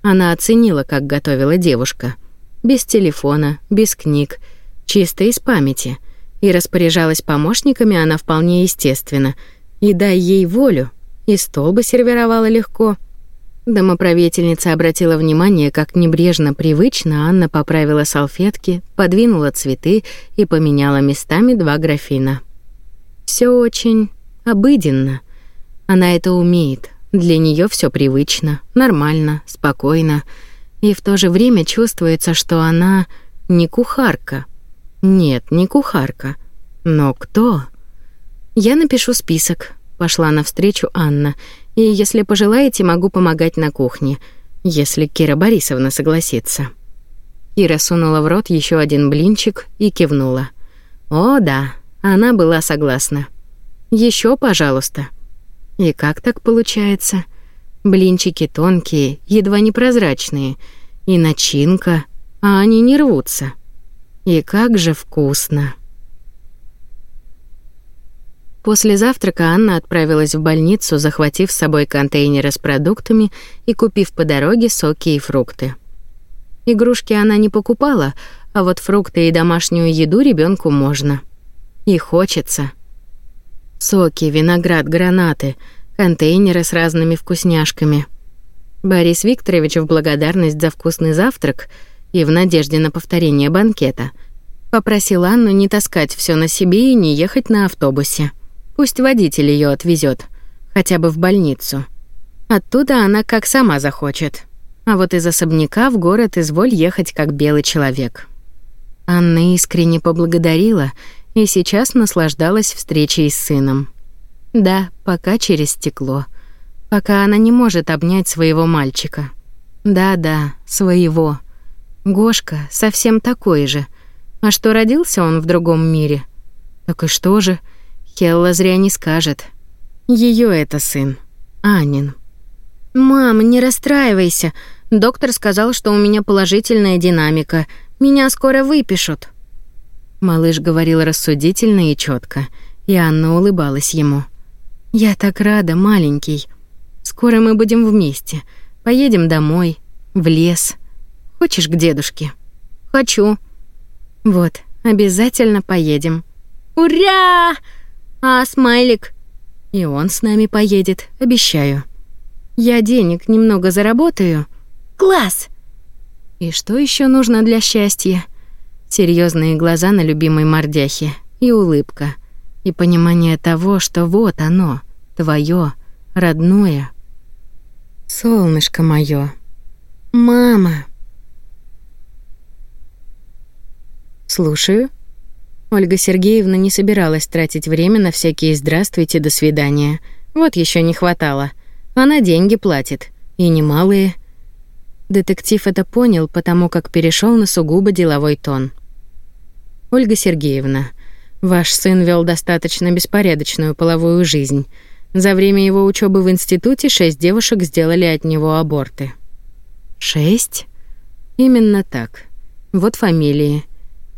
Она оценила, как готовила девушка. Без телефона, без книг, чисто из памяти. И распоряжалась помощниками она вполне естественно. И дай ей волю, и стол бы сервировала легко — Домоправительница обратила внимание, как небрежно привычно Анна поправила салфетки, подвинула цветы и поменяла местами два графина. Все очень обыденно. Она это умеет. Для нее все привычно, нормально, спокойно. И в то же время чувствуется, что она не кухарка. Нет, не кухарка. Но кто? Я напишу список. Пошла навстречу Анна. И если пожелаете, могу помогать на кухне, если Кира Борисовна согласится». Кира сунула в рот еще один блинчик и кивнула. «О, да, она была согласна. Еще, пожалуйста». И как так получается? Блинчики тонкие, едва не прозрачные, и начинка, а они не рвутся. И как же вкусно. После завтрака Анна отправилась в больницу, захватив с собой контейнеры с продуктами и купив по дороге соки и фрукты. Игрушки она не покупала, а вот фрукты и домашнюю еду ребенку можно. И хочется. Соки, виноград, гранаты, контейнеры с разными вкусняшками. Борис Викторович в благодарность за вкусный завтрак и в надежде на повторение банкета попросил Анну не таскать все на себе и не ехать на автобусе. Пусть водитель ее отвезет, хотя бы в больницу. Оттуда она как сама захочет. А вот из особняка в город изволь ехать как белый человек. Анна искренне поблагодарила и сейчас наслаждалась встречей с сыном. Да, пока через стекло. Пока она не может обнять своего мальчика. Да-да, своего. Гошка совсем такой же. А что родился он в другом мире? Так и что же? — Келла зря не скажет. Ее это сын. Анин. «Мам, не расстраивайся. Доктор сказал, что у меня положительная динамика. Меня скоро выпишут». Малыш говорил рассудительно и четко, и Анна улыбалась ему. «Я так рада, маленький. Скоро мы будем вместе. Поедем домой, в лес. Хочешь к дедушке?» «Хочу». «Вот, обязательно поедем». «Ура!» А Смайлик? И он с нами поедет, обещаю. Я денег немного заработаю. Класс! И что еще нужно для счастья? Серьезные глаза на любимой мордяхе и улыбка. И понимание того, что вот оно, твое, родное. Солнышко мое. Мама. Слушаю. Ольга Сергеевна не собиралась тратить время на всякие «здравствуйте», «до свидания». Вот еще не хватало. Она деньги платит. И немалые. Детектив это понял, потому как перешел на сугубо деловой тон. «Ольга Сергеевна, ваш сын вел достаточно беспорядочную половую жизнь. За время его учебы в институте шесть девушек сделали от него аборты». «Шесть?» «Именно так. Вот фамилии».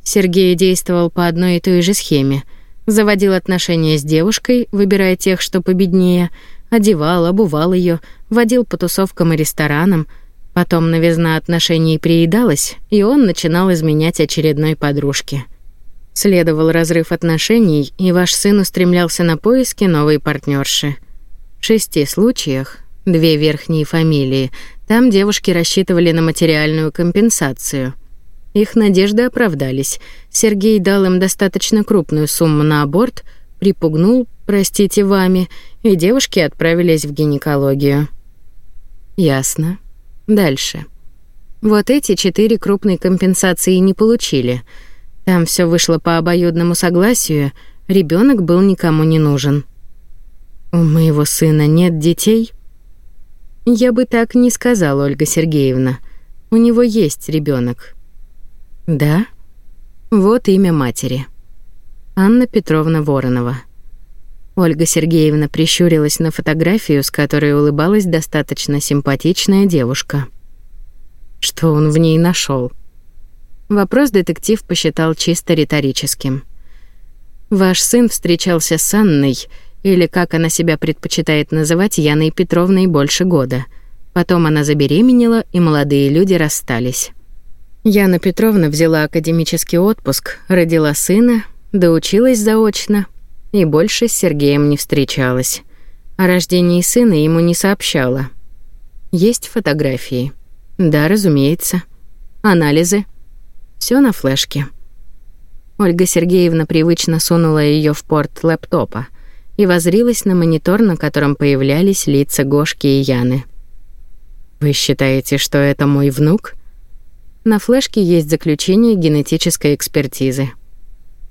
Сергей действовал по одной и той же схеме. Заводил отношения с девушкой, выбирая тех, что победнее, одевал, обувал ее, водил по тусовкам и ресторанам. Потом новизна отношений приедалась, и он начинал изменять очередной подружке. Следовал разрыв отношений, и ваш сын устремлялся на поиски новой партнерши. В шести случаях две верхние фамилии. Там девушки рассчитывали на материальную компенсацию — их надежды оправдались. Сергей дал им достаточно крупную сумму на аборт, припугнул, простите вами, и девушки отправились в гинекологию. Ясно. Дальше. Вот эти четыре крупные компенсации не получили. Там все вышло по обоюдному согласию, ребенок был никому не нужен. У моего сына нет детей. Я бы так не сказала, Ольга Сергеевна. У него есть ребенок. Да? Вот имя матери. Анна Петровна Воронова. Ольга Сергеевна прищурилась на фотографию, с которой улыбалась достаточно симпатичная девушка. Что он в ней нашел? Вопрос детектив посчитал чисто риторическим. Ваш сын встречался с Анной, или как она себя предпочитает называть, Яной Петровной больше года. Потом она забеременела, и молодые люди расстались. Яна Петровна взяла академический отпуск, родила сына, доучилась заочно и больше с Сергеем не встречалась. О рождении сына ему не сообщала. Есть фотографии. Да, разумеется. Анализы. Все на флешке. Ольга Сергеевна привычно сунула ее в порт лэптопа и возрилась на монитор, на котором появлялись лица Гошки и Яны. «Вы считаете, что это мой внук?» На флешке есть заключение генетической экспертизы.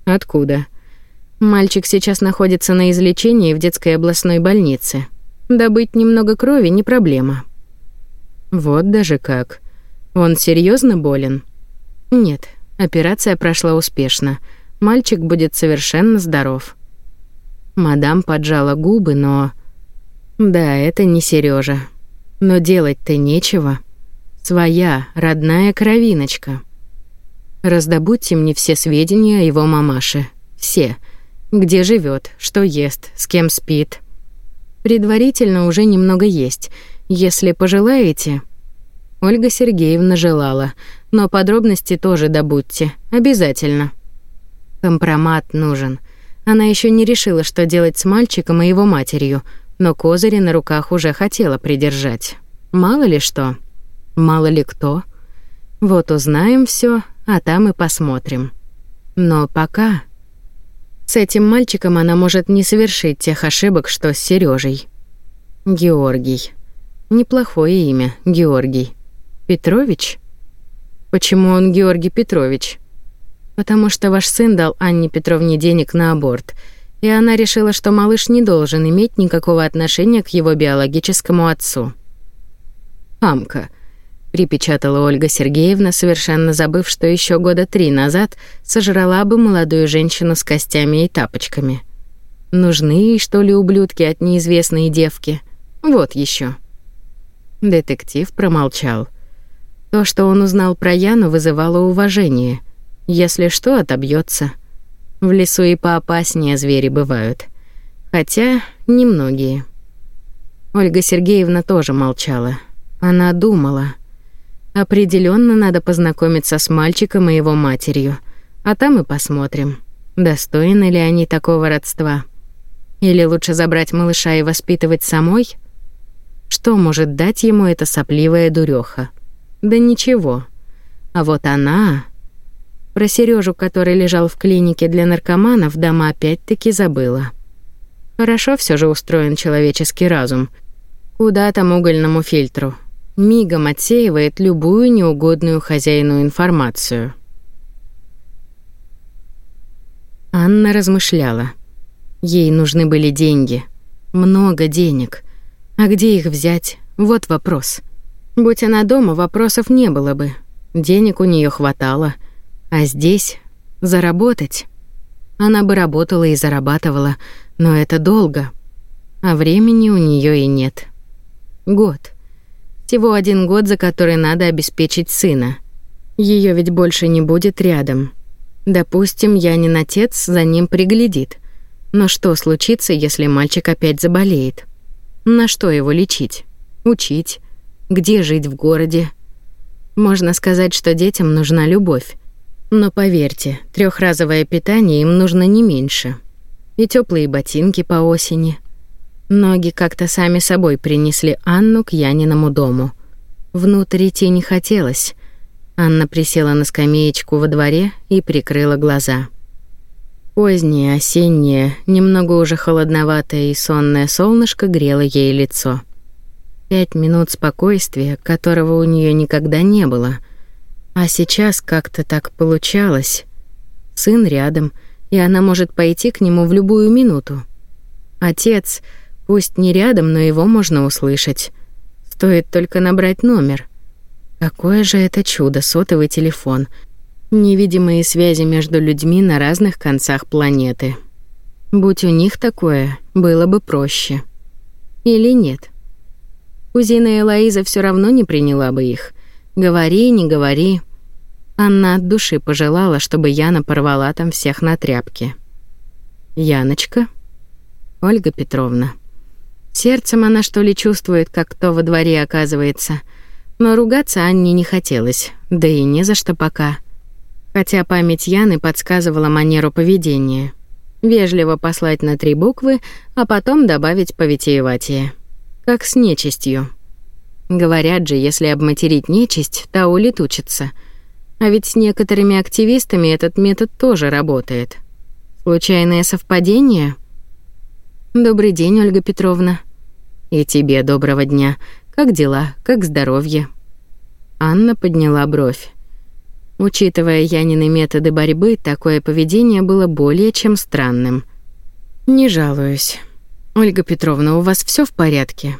Откуда? Мальчик сейчас находится на излечении в детской областной больнице. Добыть немного крови не проблема. Вот даже как. Он серьезно болен? Нет, операция прошла успешно. Мальчик будет совершенно здоров. Мадам поджала губы, но... Да, это не Сережа. Но делать-то нечего. Своя, родная кровиночка. Раздобудьте мне все сведения о его мамаше. Все. Где живет, что ест, с кем спит. Предварительно уже немного есть. Если пожелаете... Ольга Сергеевна желала, но подробности тоже добудьте, обязательно. Компромат нужен. Она еще не решила, что делать с мальчиком и его матерью, но козыри на руках уже хотела придержать. Мало ли что мало ли кто. Вот узнаем все, а там и посмотрим. Но пока... С этим мальчиком она может не совершить тех ошибок, что с Сережей. Георгий. Неплохое имя, Георгий. Петрович? Почему он Георгий Петрович? Потому что ваш сын дал Анне Петровне денег на аборт, и она решила, что малыш не должен иметь никакого отношения к его биологическому отцу. Амка, припечатала Ольга Сергеевна, совершенно забыв, что еще года три назад сожрала бы молодую женщину с костями и тапочками. Нужны ей, что ли, ублюдки от неизвестной девки? Вот еще. Детектив промолчал. То, что он узнал про Яну, вызывало уважение. Если что, отобьется. В лесу и поопаснее звери бывают. Хотя немногие. Ольга Сергеевна тоже молчала. Она думала. Определенно надо познакомиться с мальчиком и его матерью. А там и посмотрим, достойны ли они такого родства. Или лучше забрать малыша и воспитывать самой? Что может дать ему эта сопливая дурёха? Да ничего. А вот она... Про Сережу, который лежал в клинике для наркоманов, дома опять-таки забыла. Хорошо все же устроен человеческий разум. Куда там угольному фильтру? мигом отсеивает любую неугодную хозяину информацию. Анна размышляла. Ей нужны были деньги. Много денег. А где их взять? Вот вопрос. Будь она дома, вопросов не было бы. Денег у нее хватало. А здесь заработать. Она бы работала и зарабатывала, но это долго. А времени у нее и нет. Год. Всего один год, за который надо обеспечить сына. Ее ведь больше не будет рядом. Допустим, я не отец за ним приглядит. Но что случится, если мальчик опять заболеет? На что его лечить? Учить? Где жить в городе? Можно сказать, что детям нужна любовь. Но поверьте, трехразовое питание им нужно не меньше. И теплые ботинки по осени – Ноги как-то сами собой принесли Анну к Яниному дому. Внутрь идти не хотелось. Анна присела на скамеечку во дворе и прикрыла глаза. Позднее, осеннее, немного уже холодноватое и сонное солнышко грело ей лицо. Пять минут спокойствия, которого у нее никогда не было. А сейчас как-то так получалось. Сын рядом, и она может пойти к нему в любую минуту. Отец Пусть не рядом, но его можно услышать. Стоит только набрать номер. Какое же это чудо, сотовый телефон. Невидимые связи между людьми на разных концах планеты. Будь у них такое, было бы проще. Или нет? Кузина Элоиза все равно не приняла бы их. Говори, не говори. Она от души пожелала, чтобы Яна порвала там всех на тряпки. «Яночка?» «Ольга Петровна», Сердцем она что ли чувствует, как кто во дворе оказывается. Но ругаться Анне не хотелось, да и не за что пока. Хотя память Яны подсказывала манеру поведения. Вежливо послать на три буквы, а потом добавить повитиеватее. Как с нечистью. Говорят же, если обматерить нечисть, та улетучится. А ведь с некоторыми активистами этот метод тоже работает. Случайное совпадение? «Добрый день, Ольга Петровна», и тебе доброго дня. Как дела? Как здоровье? Анна подняла бровь. Учитывая Янины методы борьбы, такое поведение было более чем странным. Не жалуюсь. Ольга Петровна, у вас все в порядке?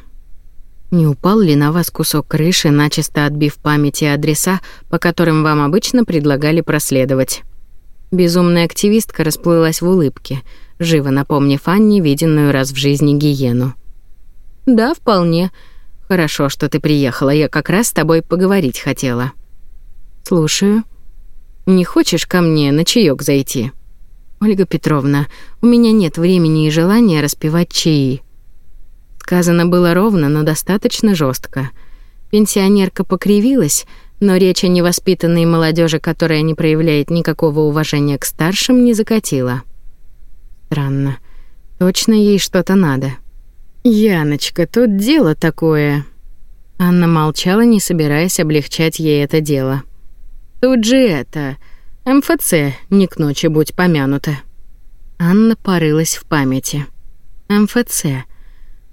Не упал ли на вас кусок крыши, начисто отбив памяти адреса, по которым вам обычно предлагали проследовать? Безумная активистка расплылась в улыбке, живо напомнив Анне виденную раз в жизни гиену. «Да, вполне. Хорошо, что ты приехала. Я как раз с тобой поговорить хотела». «Слушаю». «Не хочешь ко мне на чаёк зайти?» «Ольга Петровна, у меня нет времени и желания распивать чаи». Сказано было ровно, но достаточно жестко. Пенсионерка покривилась, но речь о невоспитанной молодежи, которая не проявляет никакого уважения к старшим, не закатила. Странно. Точно ей что-то надо. «Яночка, тут дело такое». Анна молчала, не собираясь облегчать ей это дело. «Тут же это... МФЦ, не к ночи будь помянута». Анна порылась в памяти. «МФЦ.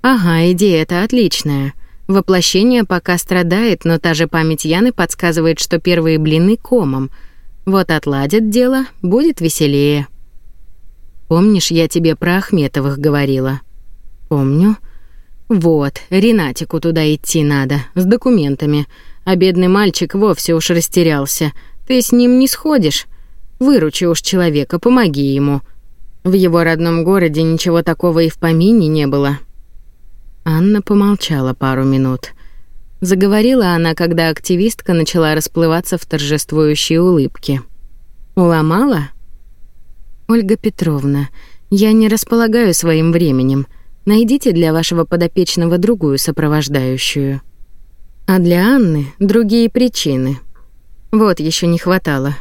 Ага, идея-то отличная». Воплощение пока страдает, но та же память Яны подсказывает, что первые блины комом. Вот отладят дело, будет веселее. Помнишь, я тебе про Ахметовых говорила? помню. Вот, Ренатику туда идти надо, с документами. А бедный мальчик вовсе уж растерялся. Ты с ним не сходишь? Выручи уж человека, помоги ему. В его родном городе ничего такого и в помине не было. Анна помолчала пару минут. Заговорила она, когда активистка начала расплываться в торжествующей улыбке. «Уломала?» «Ольга Петровна, я не располагаю своим временем», Найдите для вашего подопечного другую сопровождающую. А для Анны другие причины. Вот еще не хватало.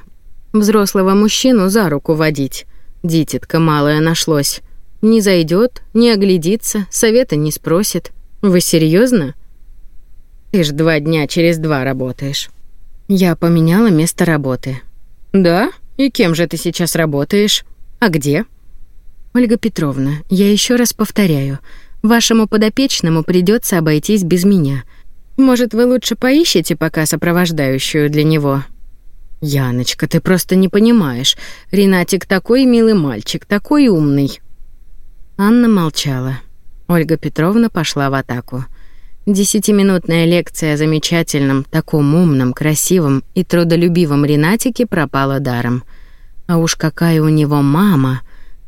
Взрослого мужчину за руку водить. Дитятка малая нашлось. Не зайдет, не оглядится, совета не спросит. Вы серьезно? Ты ж два дня через два работаешь. Я поменяла место работы. Да? И кем же ты сейчас работаешь? А где? Ольга Петровна, я еще раз повторяю, вашему подопечному придется обойтись без меня. Может, вы лучше поищете пока сопровождающую для него? Яночка, ты просто не понимаешь. Ренатик такой милый мальчик, такой умный. Анна молчала. Ольга Петровна пошла в атаку. Десятиминутная лекция о замечательном, таком умном, красивом и трудолюбивом Ренатике пропала даром. А уж какая у него мама!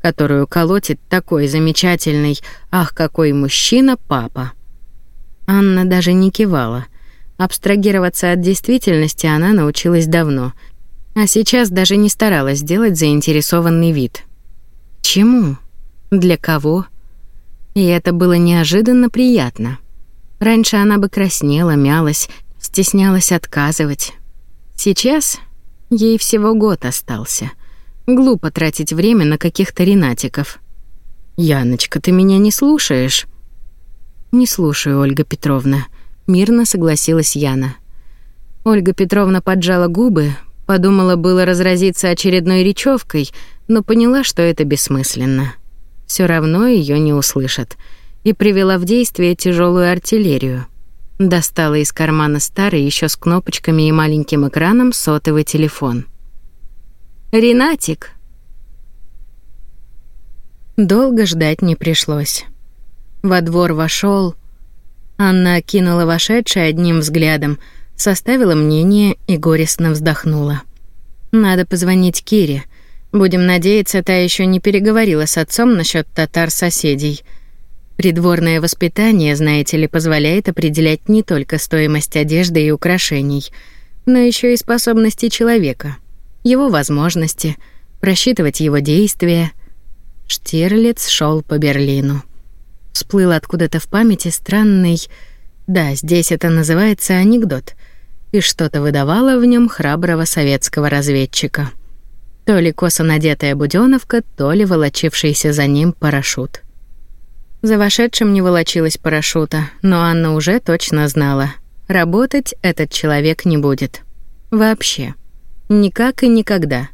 которую колотит такой замечательный «Ах, какой мужчина, папа!». Анна даже не кивала. Абстрагироваться от действительности она научилась давно, а сейчас даже не старалась сделать заинтересованный вид. Чему? Для кого? И это было неожиданно приятно. Раньше она бы краснела, мялась, стеснялась отказывать. Сейчас ей всего год остался — Глупо тратить время на каких-то ренатиков. «Яночка, ты меня не слушаешь?» «Не слушаю, Ольга Петровна», — мирно согласилась Яна. Ольга Петровна поджала губы, подумала было разразиться очередной речевкой, но поняла, что это бессмысленно. Все равно ее не услышат. И привела в действие тяжелую артиллерию. Достала из кармана старый еще с кнопочками и маленьким экраном сотовый телефон — Ренатик!» Долго ждать не пришлось. Во двор вошел. Анна кинула вошедшей одним взглядом, составила мнение и горестно вздохнула. «Надо позвонить Кире. Будем надеяться, та еще не переговорила с отцом насчет татар-соседей. Придворное воспитание, знаете ли, позволяет определять не только стоимость одежды и украшений, но еще и способности человека» его возможности, просчитывать его действия. Штирлиц шел по Берлину. Всплыл откуда-то в памяти странный, да, здесь это называется анекдот, и что-то выдавало в нем храброго советского разведчика. То ли косо надетая будёновка, то ли волочившийся за ним парашют. За вошедшим не волочилась парашюта, но Анна уже точно знала. Работать этот человек не будет. Вообще. Никак и никогда.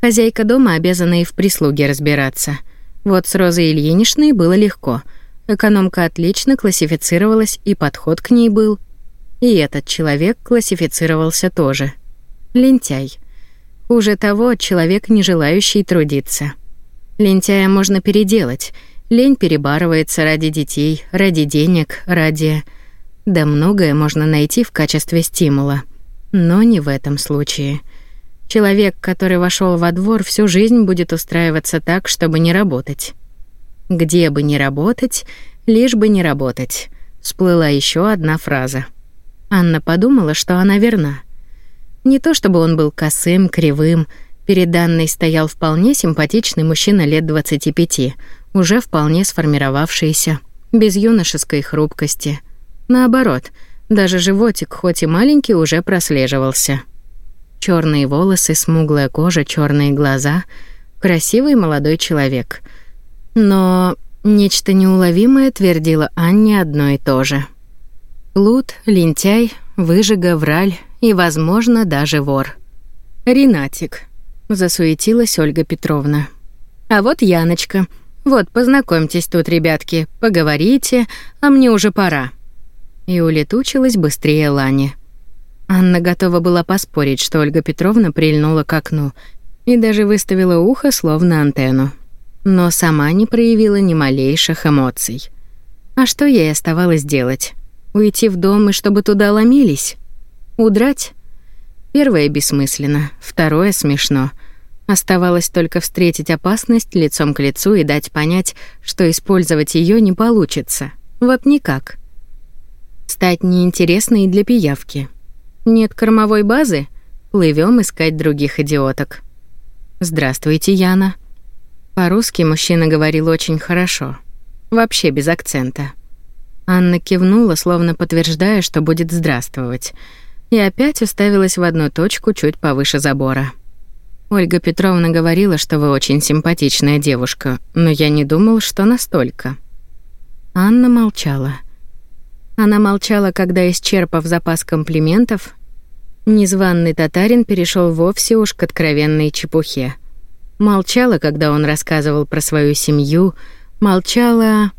Хозяйка дома обязана и в прислуге разбираться. Вот с Розой Ильиничной было легко. Экономка отлично классифицировалась, и подход к ней был. И этот человек классифицировался тоже. Лентяй. Хуже того, человек, не желающий трудиться. Лентяя можно переделать. Лень перебарывается ради детей, ради денег, ради... Да многое можно найти в качестве стимула. Но не в этом случае. — Человек, который вошел во двор, всю жизнь будет устраиваться так, чтобы не работать. Где бы не работать, лишь бы не работать. Всплыла еще одна фраза. Анна подумала, что она верна. Не то чтобы он был косым, кривым, перед Анной стоял вполне симпатичный мужчина лет 25, уже вполне сформировавшийся, без юношеской хрупкости. Наоборот, даже животик, хоть и маленький, уже прослеживался. Черные волосы, смуглая кожа, черные глаза. Красивый молодой человек. Но нечто неуловимое твердило Анне одно и то же. Лут, лентяй, выжига, враль и, возможно, даже вор. «Ренатик», — засуетилась Ольга Петровна. «А вот Яночка. Вот, познакомьтесь тут, ребятки, поговорите, а мне уже пора». И улетучилась быстрее Лани. Анна готова была поспорить, что Ольга Петровна прильнула к окну и даже выставила ухо словно антенну. Но сама не проявила ни малейших эмоций. А что ей оставалось делать? Уйти в дом и чтобы туда ломились? Удрать? Первое бессмысленно, второе смешно. Оставалось только встретить опасность лицом к лицу и дать понять, что использовать ее не получится. Вот никак. Стать неинтересной для пиявки — нет кормовой базы? Плывем искать других идиоток. Здравствуйте, Яна. По-русски мужчина говорил очень хорошо. Вообще без акцента. Анна кивнула, словно подтверждая, что будет здравствовать, и опять уставилась в одну точку чуть повыше забора. Ольга Петровна говорила, что вы очень симпатичная девушка, но я не думал, что настолько. Анна молчала. Она молчала, когда исчерпав запас комплиментов, Незваный татарин перешел вовсе уж к откровенной чепухе. Молчала, когда он рассказывал про свою семью, молчала...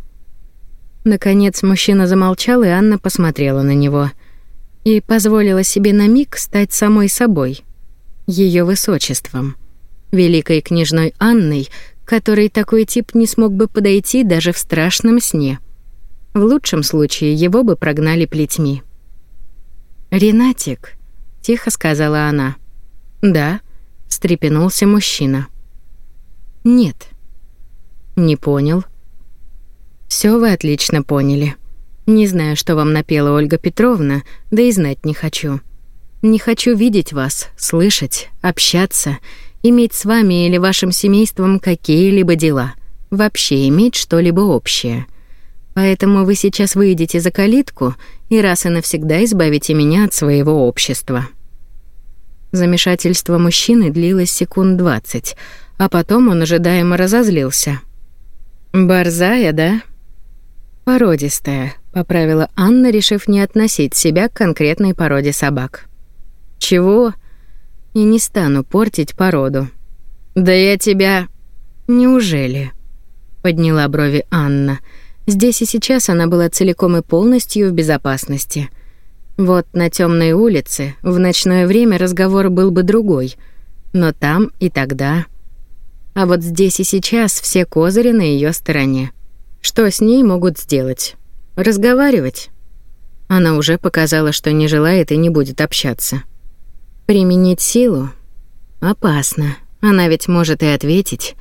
Наконец мужчина замолчал, и Анна посмотрела на него и позволила себе на миг стать самой собой, её высочеством, великой княжной Анной, которой такой тип не смог бы подойти даже в страшном сне. В лучшем случае его бы прогнали плетьми. «Ренатик», тихо сказала она. "Да", встрепенулся мужчина. "Нет". "Не понял". Все вы отлично поняли. Не знаю, что вам напела Ольга Петровна, да и знать не хочу. Не хочу видеть вас, слышать, общаться, иметь с вами или вашим семейством какие-либо дела, вообще иметь что-либо общее. Поэтому вы сейчас выйдете за калитку и раз и навсегда избавите меня от своего общества. Замешательство мужчины длилось секунд двадцать, а потом он ожидаемо разозлился. «Борзая, да?» «Породистая», — поправила Анна, решив не относить себя к конкретной породе собак. «Чего?» «И не стану портить породу». «Да я тебя...» «Неужели?» — подняла брови Анна. Здесь и сейчас она была целиком и полностью в безопасности — вот на темной улице в ночное время разговор был бы другой, но там и тогда. А вот здесь и сейчас все козыри на ее стороне. Что с ней могут сделать? Разговаривать? Она уже показала, что не желает и не будет общаться. Применить силу? Опасно. Она ведь может и ответить.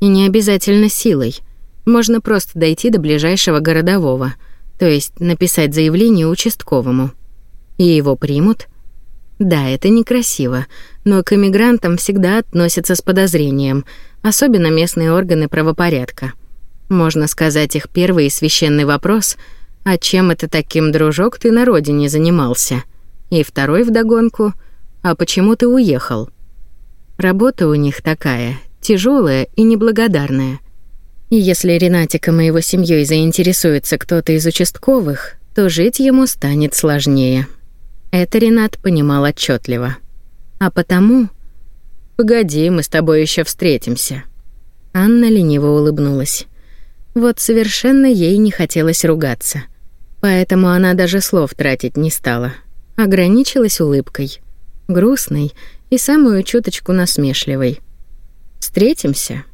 И не обязательно силой. Можно просто дойти до ближайшего городового, то есть написать заявление участковому и его примут? Да, это некрасиво, но к эмигрантам всегда относятся с подозрением, особенно местные органы правопорядка. Можно сказать, их первый священный вопрос «А чем это таким, дружок, ты на родине занимался?» И второй вдогонку «А почему ты уехал?» Работа у них такая, тяжелая и неблагодарная. И если Ренатиком и его семьей заинтересуется кто-то из участковых, то жить ему станет сложнее. Это Ренат понимал отчетливо. А потому... «Погоди, мы с тобой еще встретимся». Анна лениво улыбнулась. Вот совершенно ей не хотелось ругаться. Поэтому она даже слов тратить не стала. Ограничилась улыбкой. Грустной и самую чуточку насмешливой. «Встретимся?»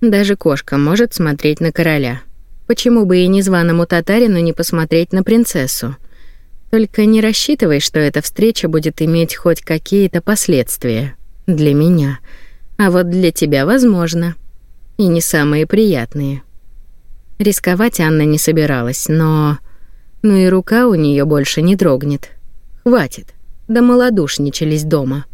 Даже кошка может смотреть на короля. Почему бы и незваному татарину не посмотреть на принцессу? Только не рассчитывай, что эта встреча будет иметь хоть какие-то последствия. Для меня. А вот для тебя возможно. И не самые приятные. Рисковать Анна не собиралась, но... Ну и рука у нее больше не дрогнет. Хватит. Да малодушничались дома.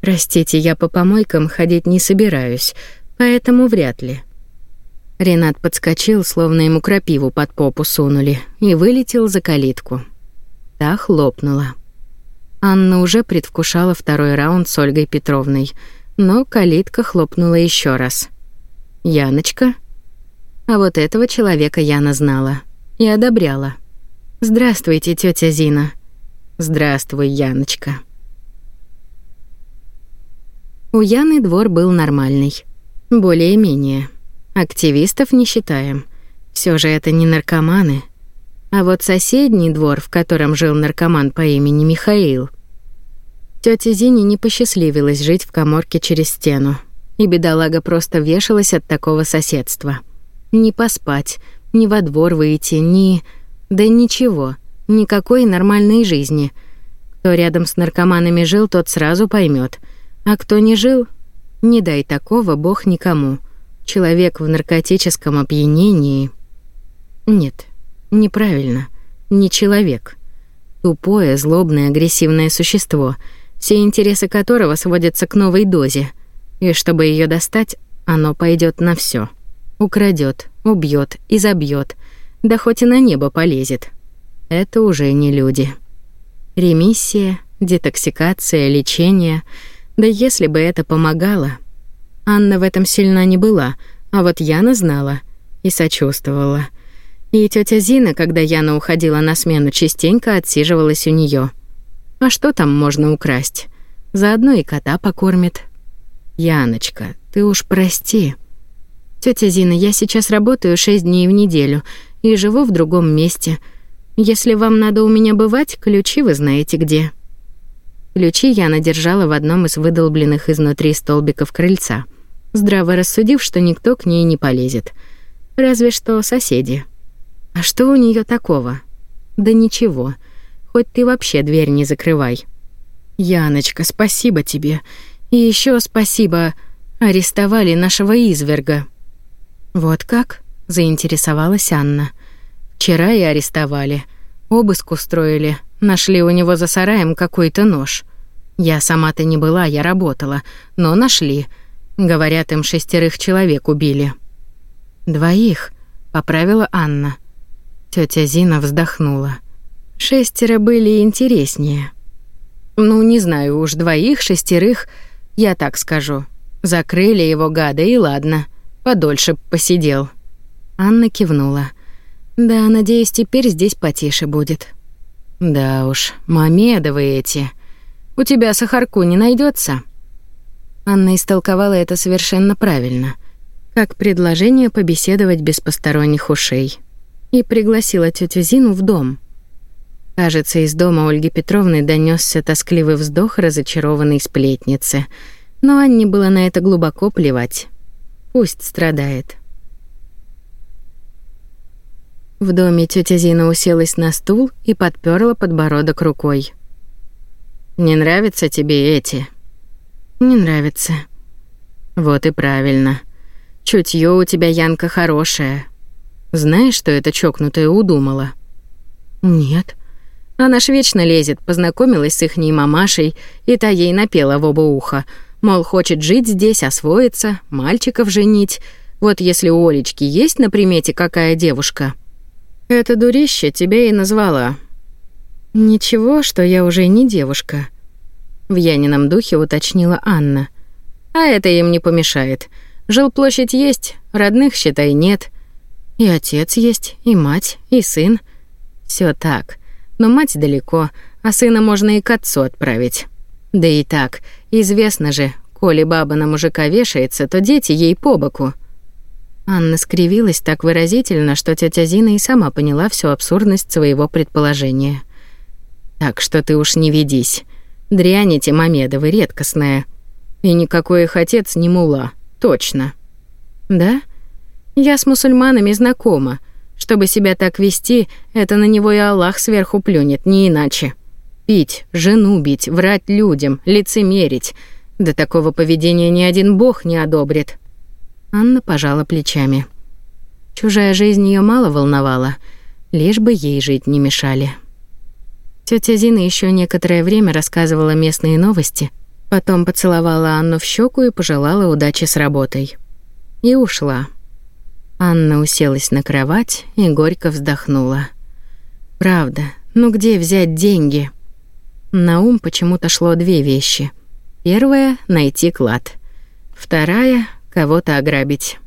Простите, я по помойкам ходить не собираюсь, поэтому вряд ли. Ренат подскочил, словно ему крапиву под попу сунули, и вылетел за калитку. Та хлопнула. Анна уже предвкушала второй раунд с Ольгой Петровной, но калитка хлопнула еще раз. «Яночка?» А вот этого человека Яна знала и одобряла. «Здравствуйте, тетя Зина». «Здравствуй, Яночка». У Яны двор был нормальный. Более-менее. Активистов не считаем. Все же это не наркоманы — а вот соседний двор, в котором жил наркоман по имени Михаил, тете Зине не посчастливилось жить в каморке через стену. И бедолага просто вешалась от такого соседства. Не поспать, ни во двор выйти, ни... Да ничего, никакой нормальной жизни. Кто рядом с наркоманами жил, тот сразу поймет. А кто не жил, не дай такого бог никому. Человек в наркотическом опьянении... Нет, Неправильно. Не человек. Тупое, злобное, агрессивное существо, все интересы которого сводятся к новой дозе. И чтобы ее достать, оно пойдет на все. Украдет, убьет, изобьет, да хоть и на небо полезет. Это уже не люди. Ремиссия, детоксикация, лечение. Да если бы это помогало. Анна в этом сильна не была, а вот Яна знала и сочувствовала. И тетя Зина, когда Яна уходила на смену, частенько отсиживалась у нее. А что там можно украсть? Заодно и кота покормит. Яночка, ты уж прости. Тетя Зина, я сейчас работаю 6 дней в неделю и живу в другом месте. Если вам надо у меня бывать, ключи вы знаете где. Ключи Яна держала в одном из выдолбленных изнутри столбиков крыльца, здраво рассудив, что никто к ней не полезет. Разве что соседи. А что у нее такого? Да ничего. Хоть ты вообще дверь не закрывай. Яночка, спасибо тебе. И еще спасибо. Арестовали нашего изверга. Вот как? заинтересовалась Анна. Вчера и арестовали. Обыск устроили. Нашли у него за сараем какой-то нож. Я сама-то не была, я работала, но нашли. Говорят, им шестерых человек убили. Двоих, поправила Анна. Тётя Зина вздохнула. Шестеро были интереснее. Ну, не знаю уж, двоих, шестерых, я так скажу. Закрыли его гада, и ладно. Подольше посидел. Анна кивнула. Да, надеюсь, теперь здесь потише будет. Да уж, мамедовы эти. У тебя сахарку не найдется. Анна истолковала это совершенно правильно, как предложение побеседовать без посторонних ушей и пригласила тетю Зину в дом. Кажется, из дома Ольги Петровны донесся тоскливый вздох разочарованной сплетницы, но Анне было на это глубоко плевать. Пусть страдает. В доме тетя Зина уселась на стул и подперла подбородок рукой. «Не нравятся тебе эти?» «Не нравится. «Вот и правильно. Чутье у тебя, Янка, хорошее. Знаешь, что эта чокнутая удумала?» «Нет». Она ж вечно лезет, познакомилась с ихней мамашей, и та ей напела в оба уха. Мол, хочет жить здесь, освоиться, мальчиков женить. Вот если у Олечки есть на примете какая девушка... «Это дурище тебя и назвала». «Ничего, что я уже не девушка», — в Янином духе уточнила Анна. «А это им не помешает. Жилплощадь есть, родных, считай, нет». И отец есть, и мать, и сын. Все так. Но мать далеко, а сына можно и к отцу отправить. Да и так, известно же, коли баба на мужика вешается, то дети ей по боку. Анна скривилась так выразительно, что тетя Зина и сама поняла всю абсурдность своего предположения. «Так что ты уж не ведись. Дряни эти Мамедовы редкостная. И никакой их отец не мула, точно». «Да?» Я с мусульманами знакома. Чтобы себя так вести, это на него и Аллах сверху плюнет, не иначе. Пить, жену бить, врать людям, лицемерить. до такого поведения ни один бог не одобрит. Анна пожала плечами. Чужая жизнь ее мало волновала, лишь бы ей жить не мешали. Тетя Зина еще некоторое время рассказывала местные новости, потом поцеловала Анну в щеку и пожелала удачи с работой. И ушла. Анна уселась на кровать и горько вздохнула. Правда, ну где взять деньги? На ум почему-то шло две вещи. Первая найти клад. Вторая кого-то ограбить.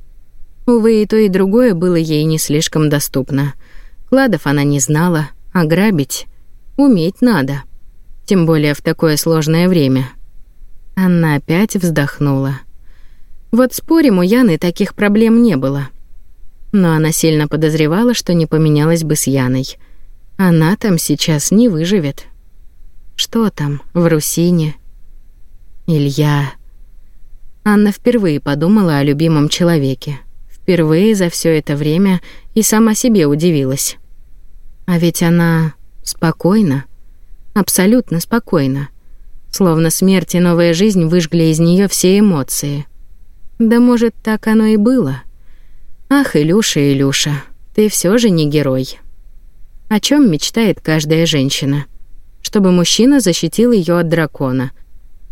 Увы, и то, и другое было ей не слишком доступно. Кладов она не знала, а грабить уметь надо. Тем более в такое сложное время. Анна опять вздохнула. Вот спорим, у Яны таких проблем не было но она сильно подозревала, что не поменялась бы с Яной. Она там сейчас не выживет. Что там, в Русине? Илья. Анна впервые подумала о любимом человеке. Впервые за все это время и сама себе удивилась. А ведь она спокойна, абсолютно спокойна. Словно смерть и новая жизнь выжгли из нее все эмоции. Да может, так оно и было. Ах, Илюша, Илюша, ты все же не герой. О чем мечтает каждая женщина? Чтобы мужчина защитил ее от дракона.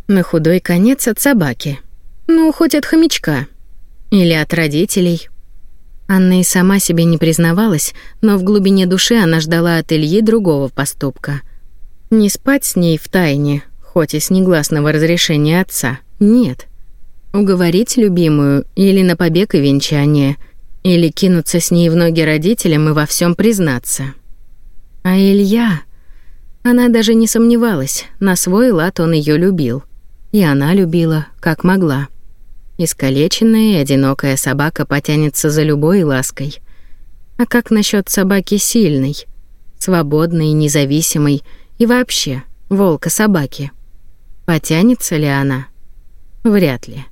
На худой конец от собаки. Ну, хоть от хомячка. Или от родителей. Анна и сама себе не признавалась, но в глубине души она ждала от Ильи другого поступка. Не спать с ней в тайне, хоть и с негласного разрешения отца. Нет. Уговорить любимую или на побег и венчание — или кинуться с ней в ноги родителям и во всем признаться. А Илья... Она даже не сомневалась, на свой лад он ее любил. И она любила, как могла. Искалеченная и одинокая собака потянется за любой лаской. А как насчет собаки сильной, свободной, независимой и вообще волка-собаки? Потянется ли она? Вряд ли.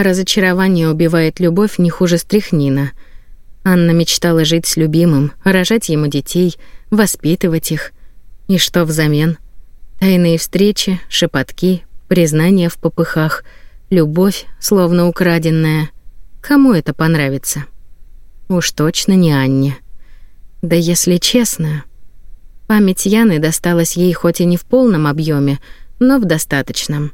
Разочарование убивает любовь не хуже стряхнина. Анна мечтала жить с любимым, рожать ему детей, воспитывать их. И что взамен? Тайные встречи, шепотки, признания в попыхах, любовь, словно украденная. Кому это понравится? Уж точно не Анне. Да если честно, память Яны досталась ей хоть и не в полном объеме, но в достаточном.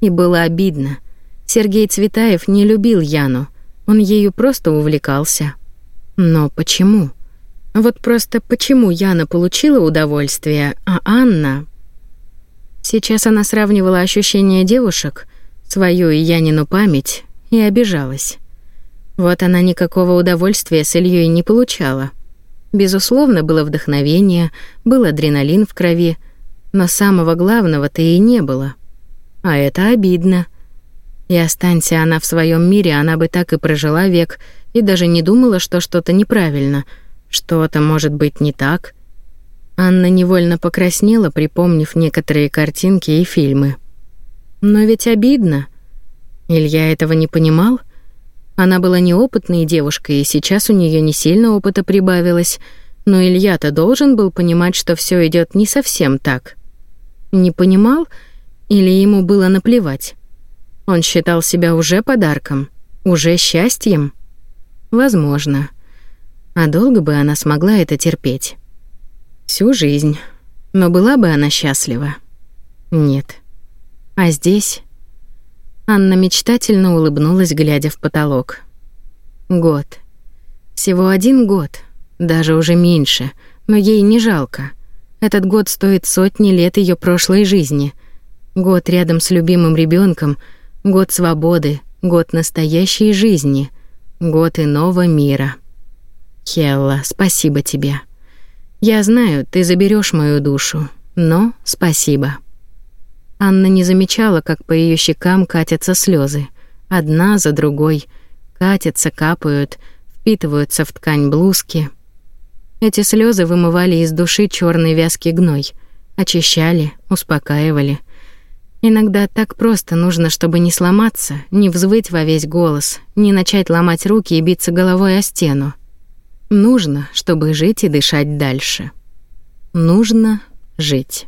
И было обидно — Сергей Цветаев не любил Яну, он ею просто увлекался. Но почему? Вот просто почему Яна получила удовольствие, а Анна... Сейчас она сравнивала ощущения девушек, свою и Янину память, и обижалась. Вот она никакого удовольствия с Ильей не получала. Безусловно, было вдохновение, был адреналин в крови, но самого главного-то и не было. А это обидно — и останься она в своем мире, она бы так и прожила век и даже не думала, что что-то неправильно, что-то может быть не так. Анна невольно покраснела, припомнив некоторые картинки и фильмы. Но ведь обидно. Илья этого не понимал. Она была неопытной девушкой, и сейчас у нее не сильно опыта прибавилось, но Илья-то должен был понимать, что все идет не совсем так. Не понимал или ему было наплевать? Он считал себя уже подарком, уже счастьем. Возможно. А долго бы она смогла это терпеть? Всю жизнь. Но была бы она счастлива? Нет. А здесь... Анна мечтательно улыбнулась, глядя в потолок. Год. Всего один год. Даже уже меньше. Но ей не жалко. Этот год стоит сотни лет ее прошлой жизни. Год рядом с любимым ребенком — Год свободы, год настоящей жизни, год иного мира. Хелла, спасибо тебе. Я знаю, ты заберешь мою душу, но спасибо. Анна не замечала, как по ее щекам катятся слезы, одна за другой, катятся, капают, впитываются в ткань блузки. Эти слезы вымывали из души черный вязкий гной, очищали, успокаивали, Иногда так просто нужно, чтобы не сломаться, не взвыть во весь голос, не начать ломать руки и биться головой о стену. Нужно, чтобы жить и дышать дальше. Нужно жить.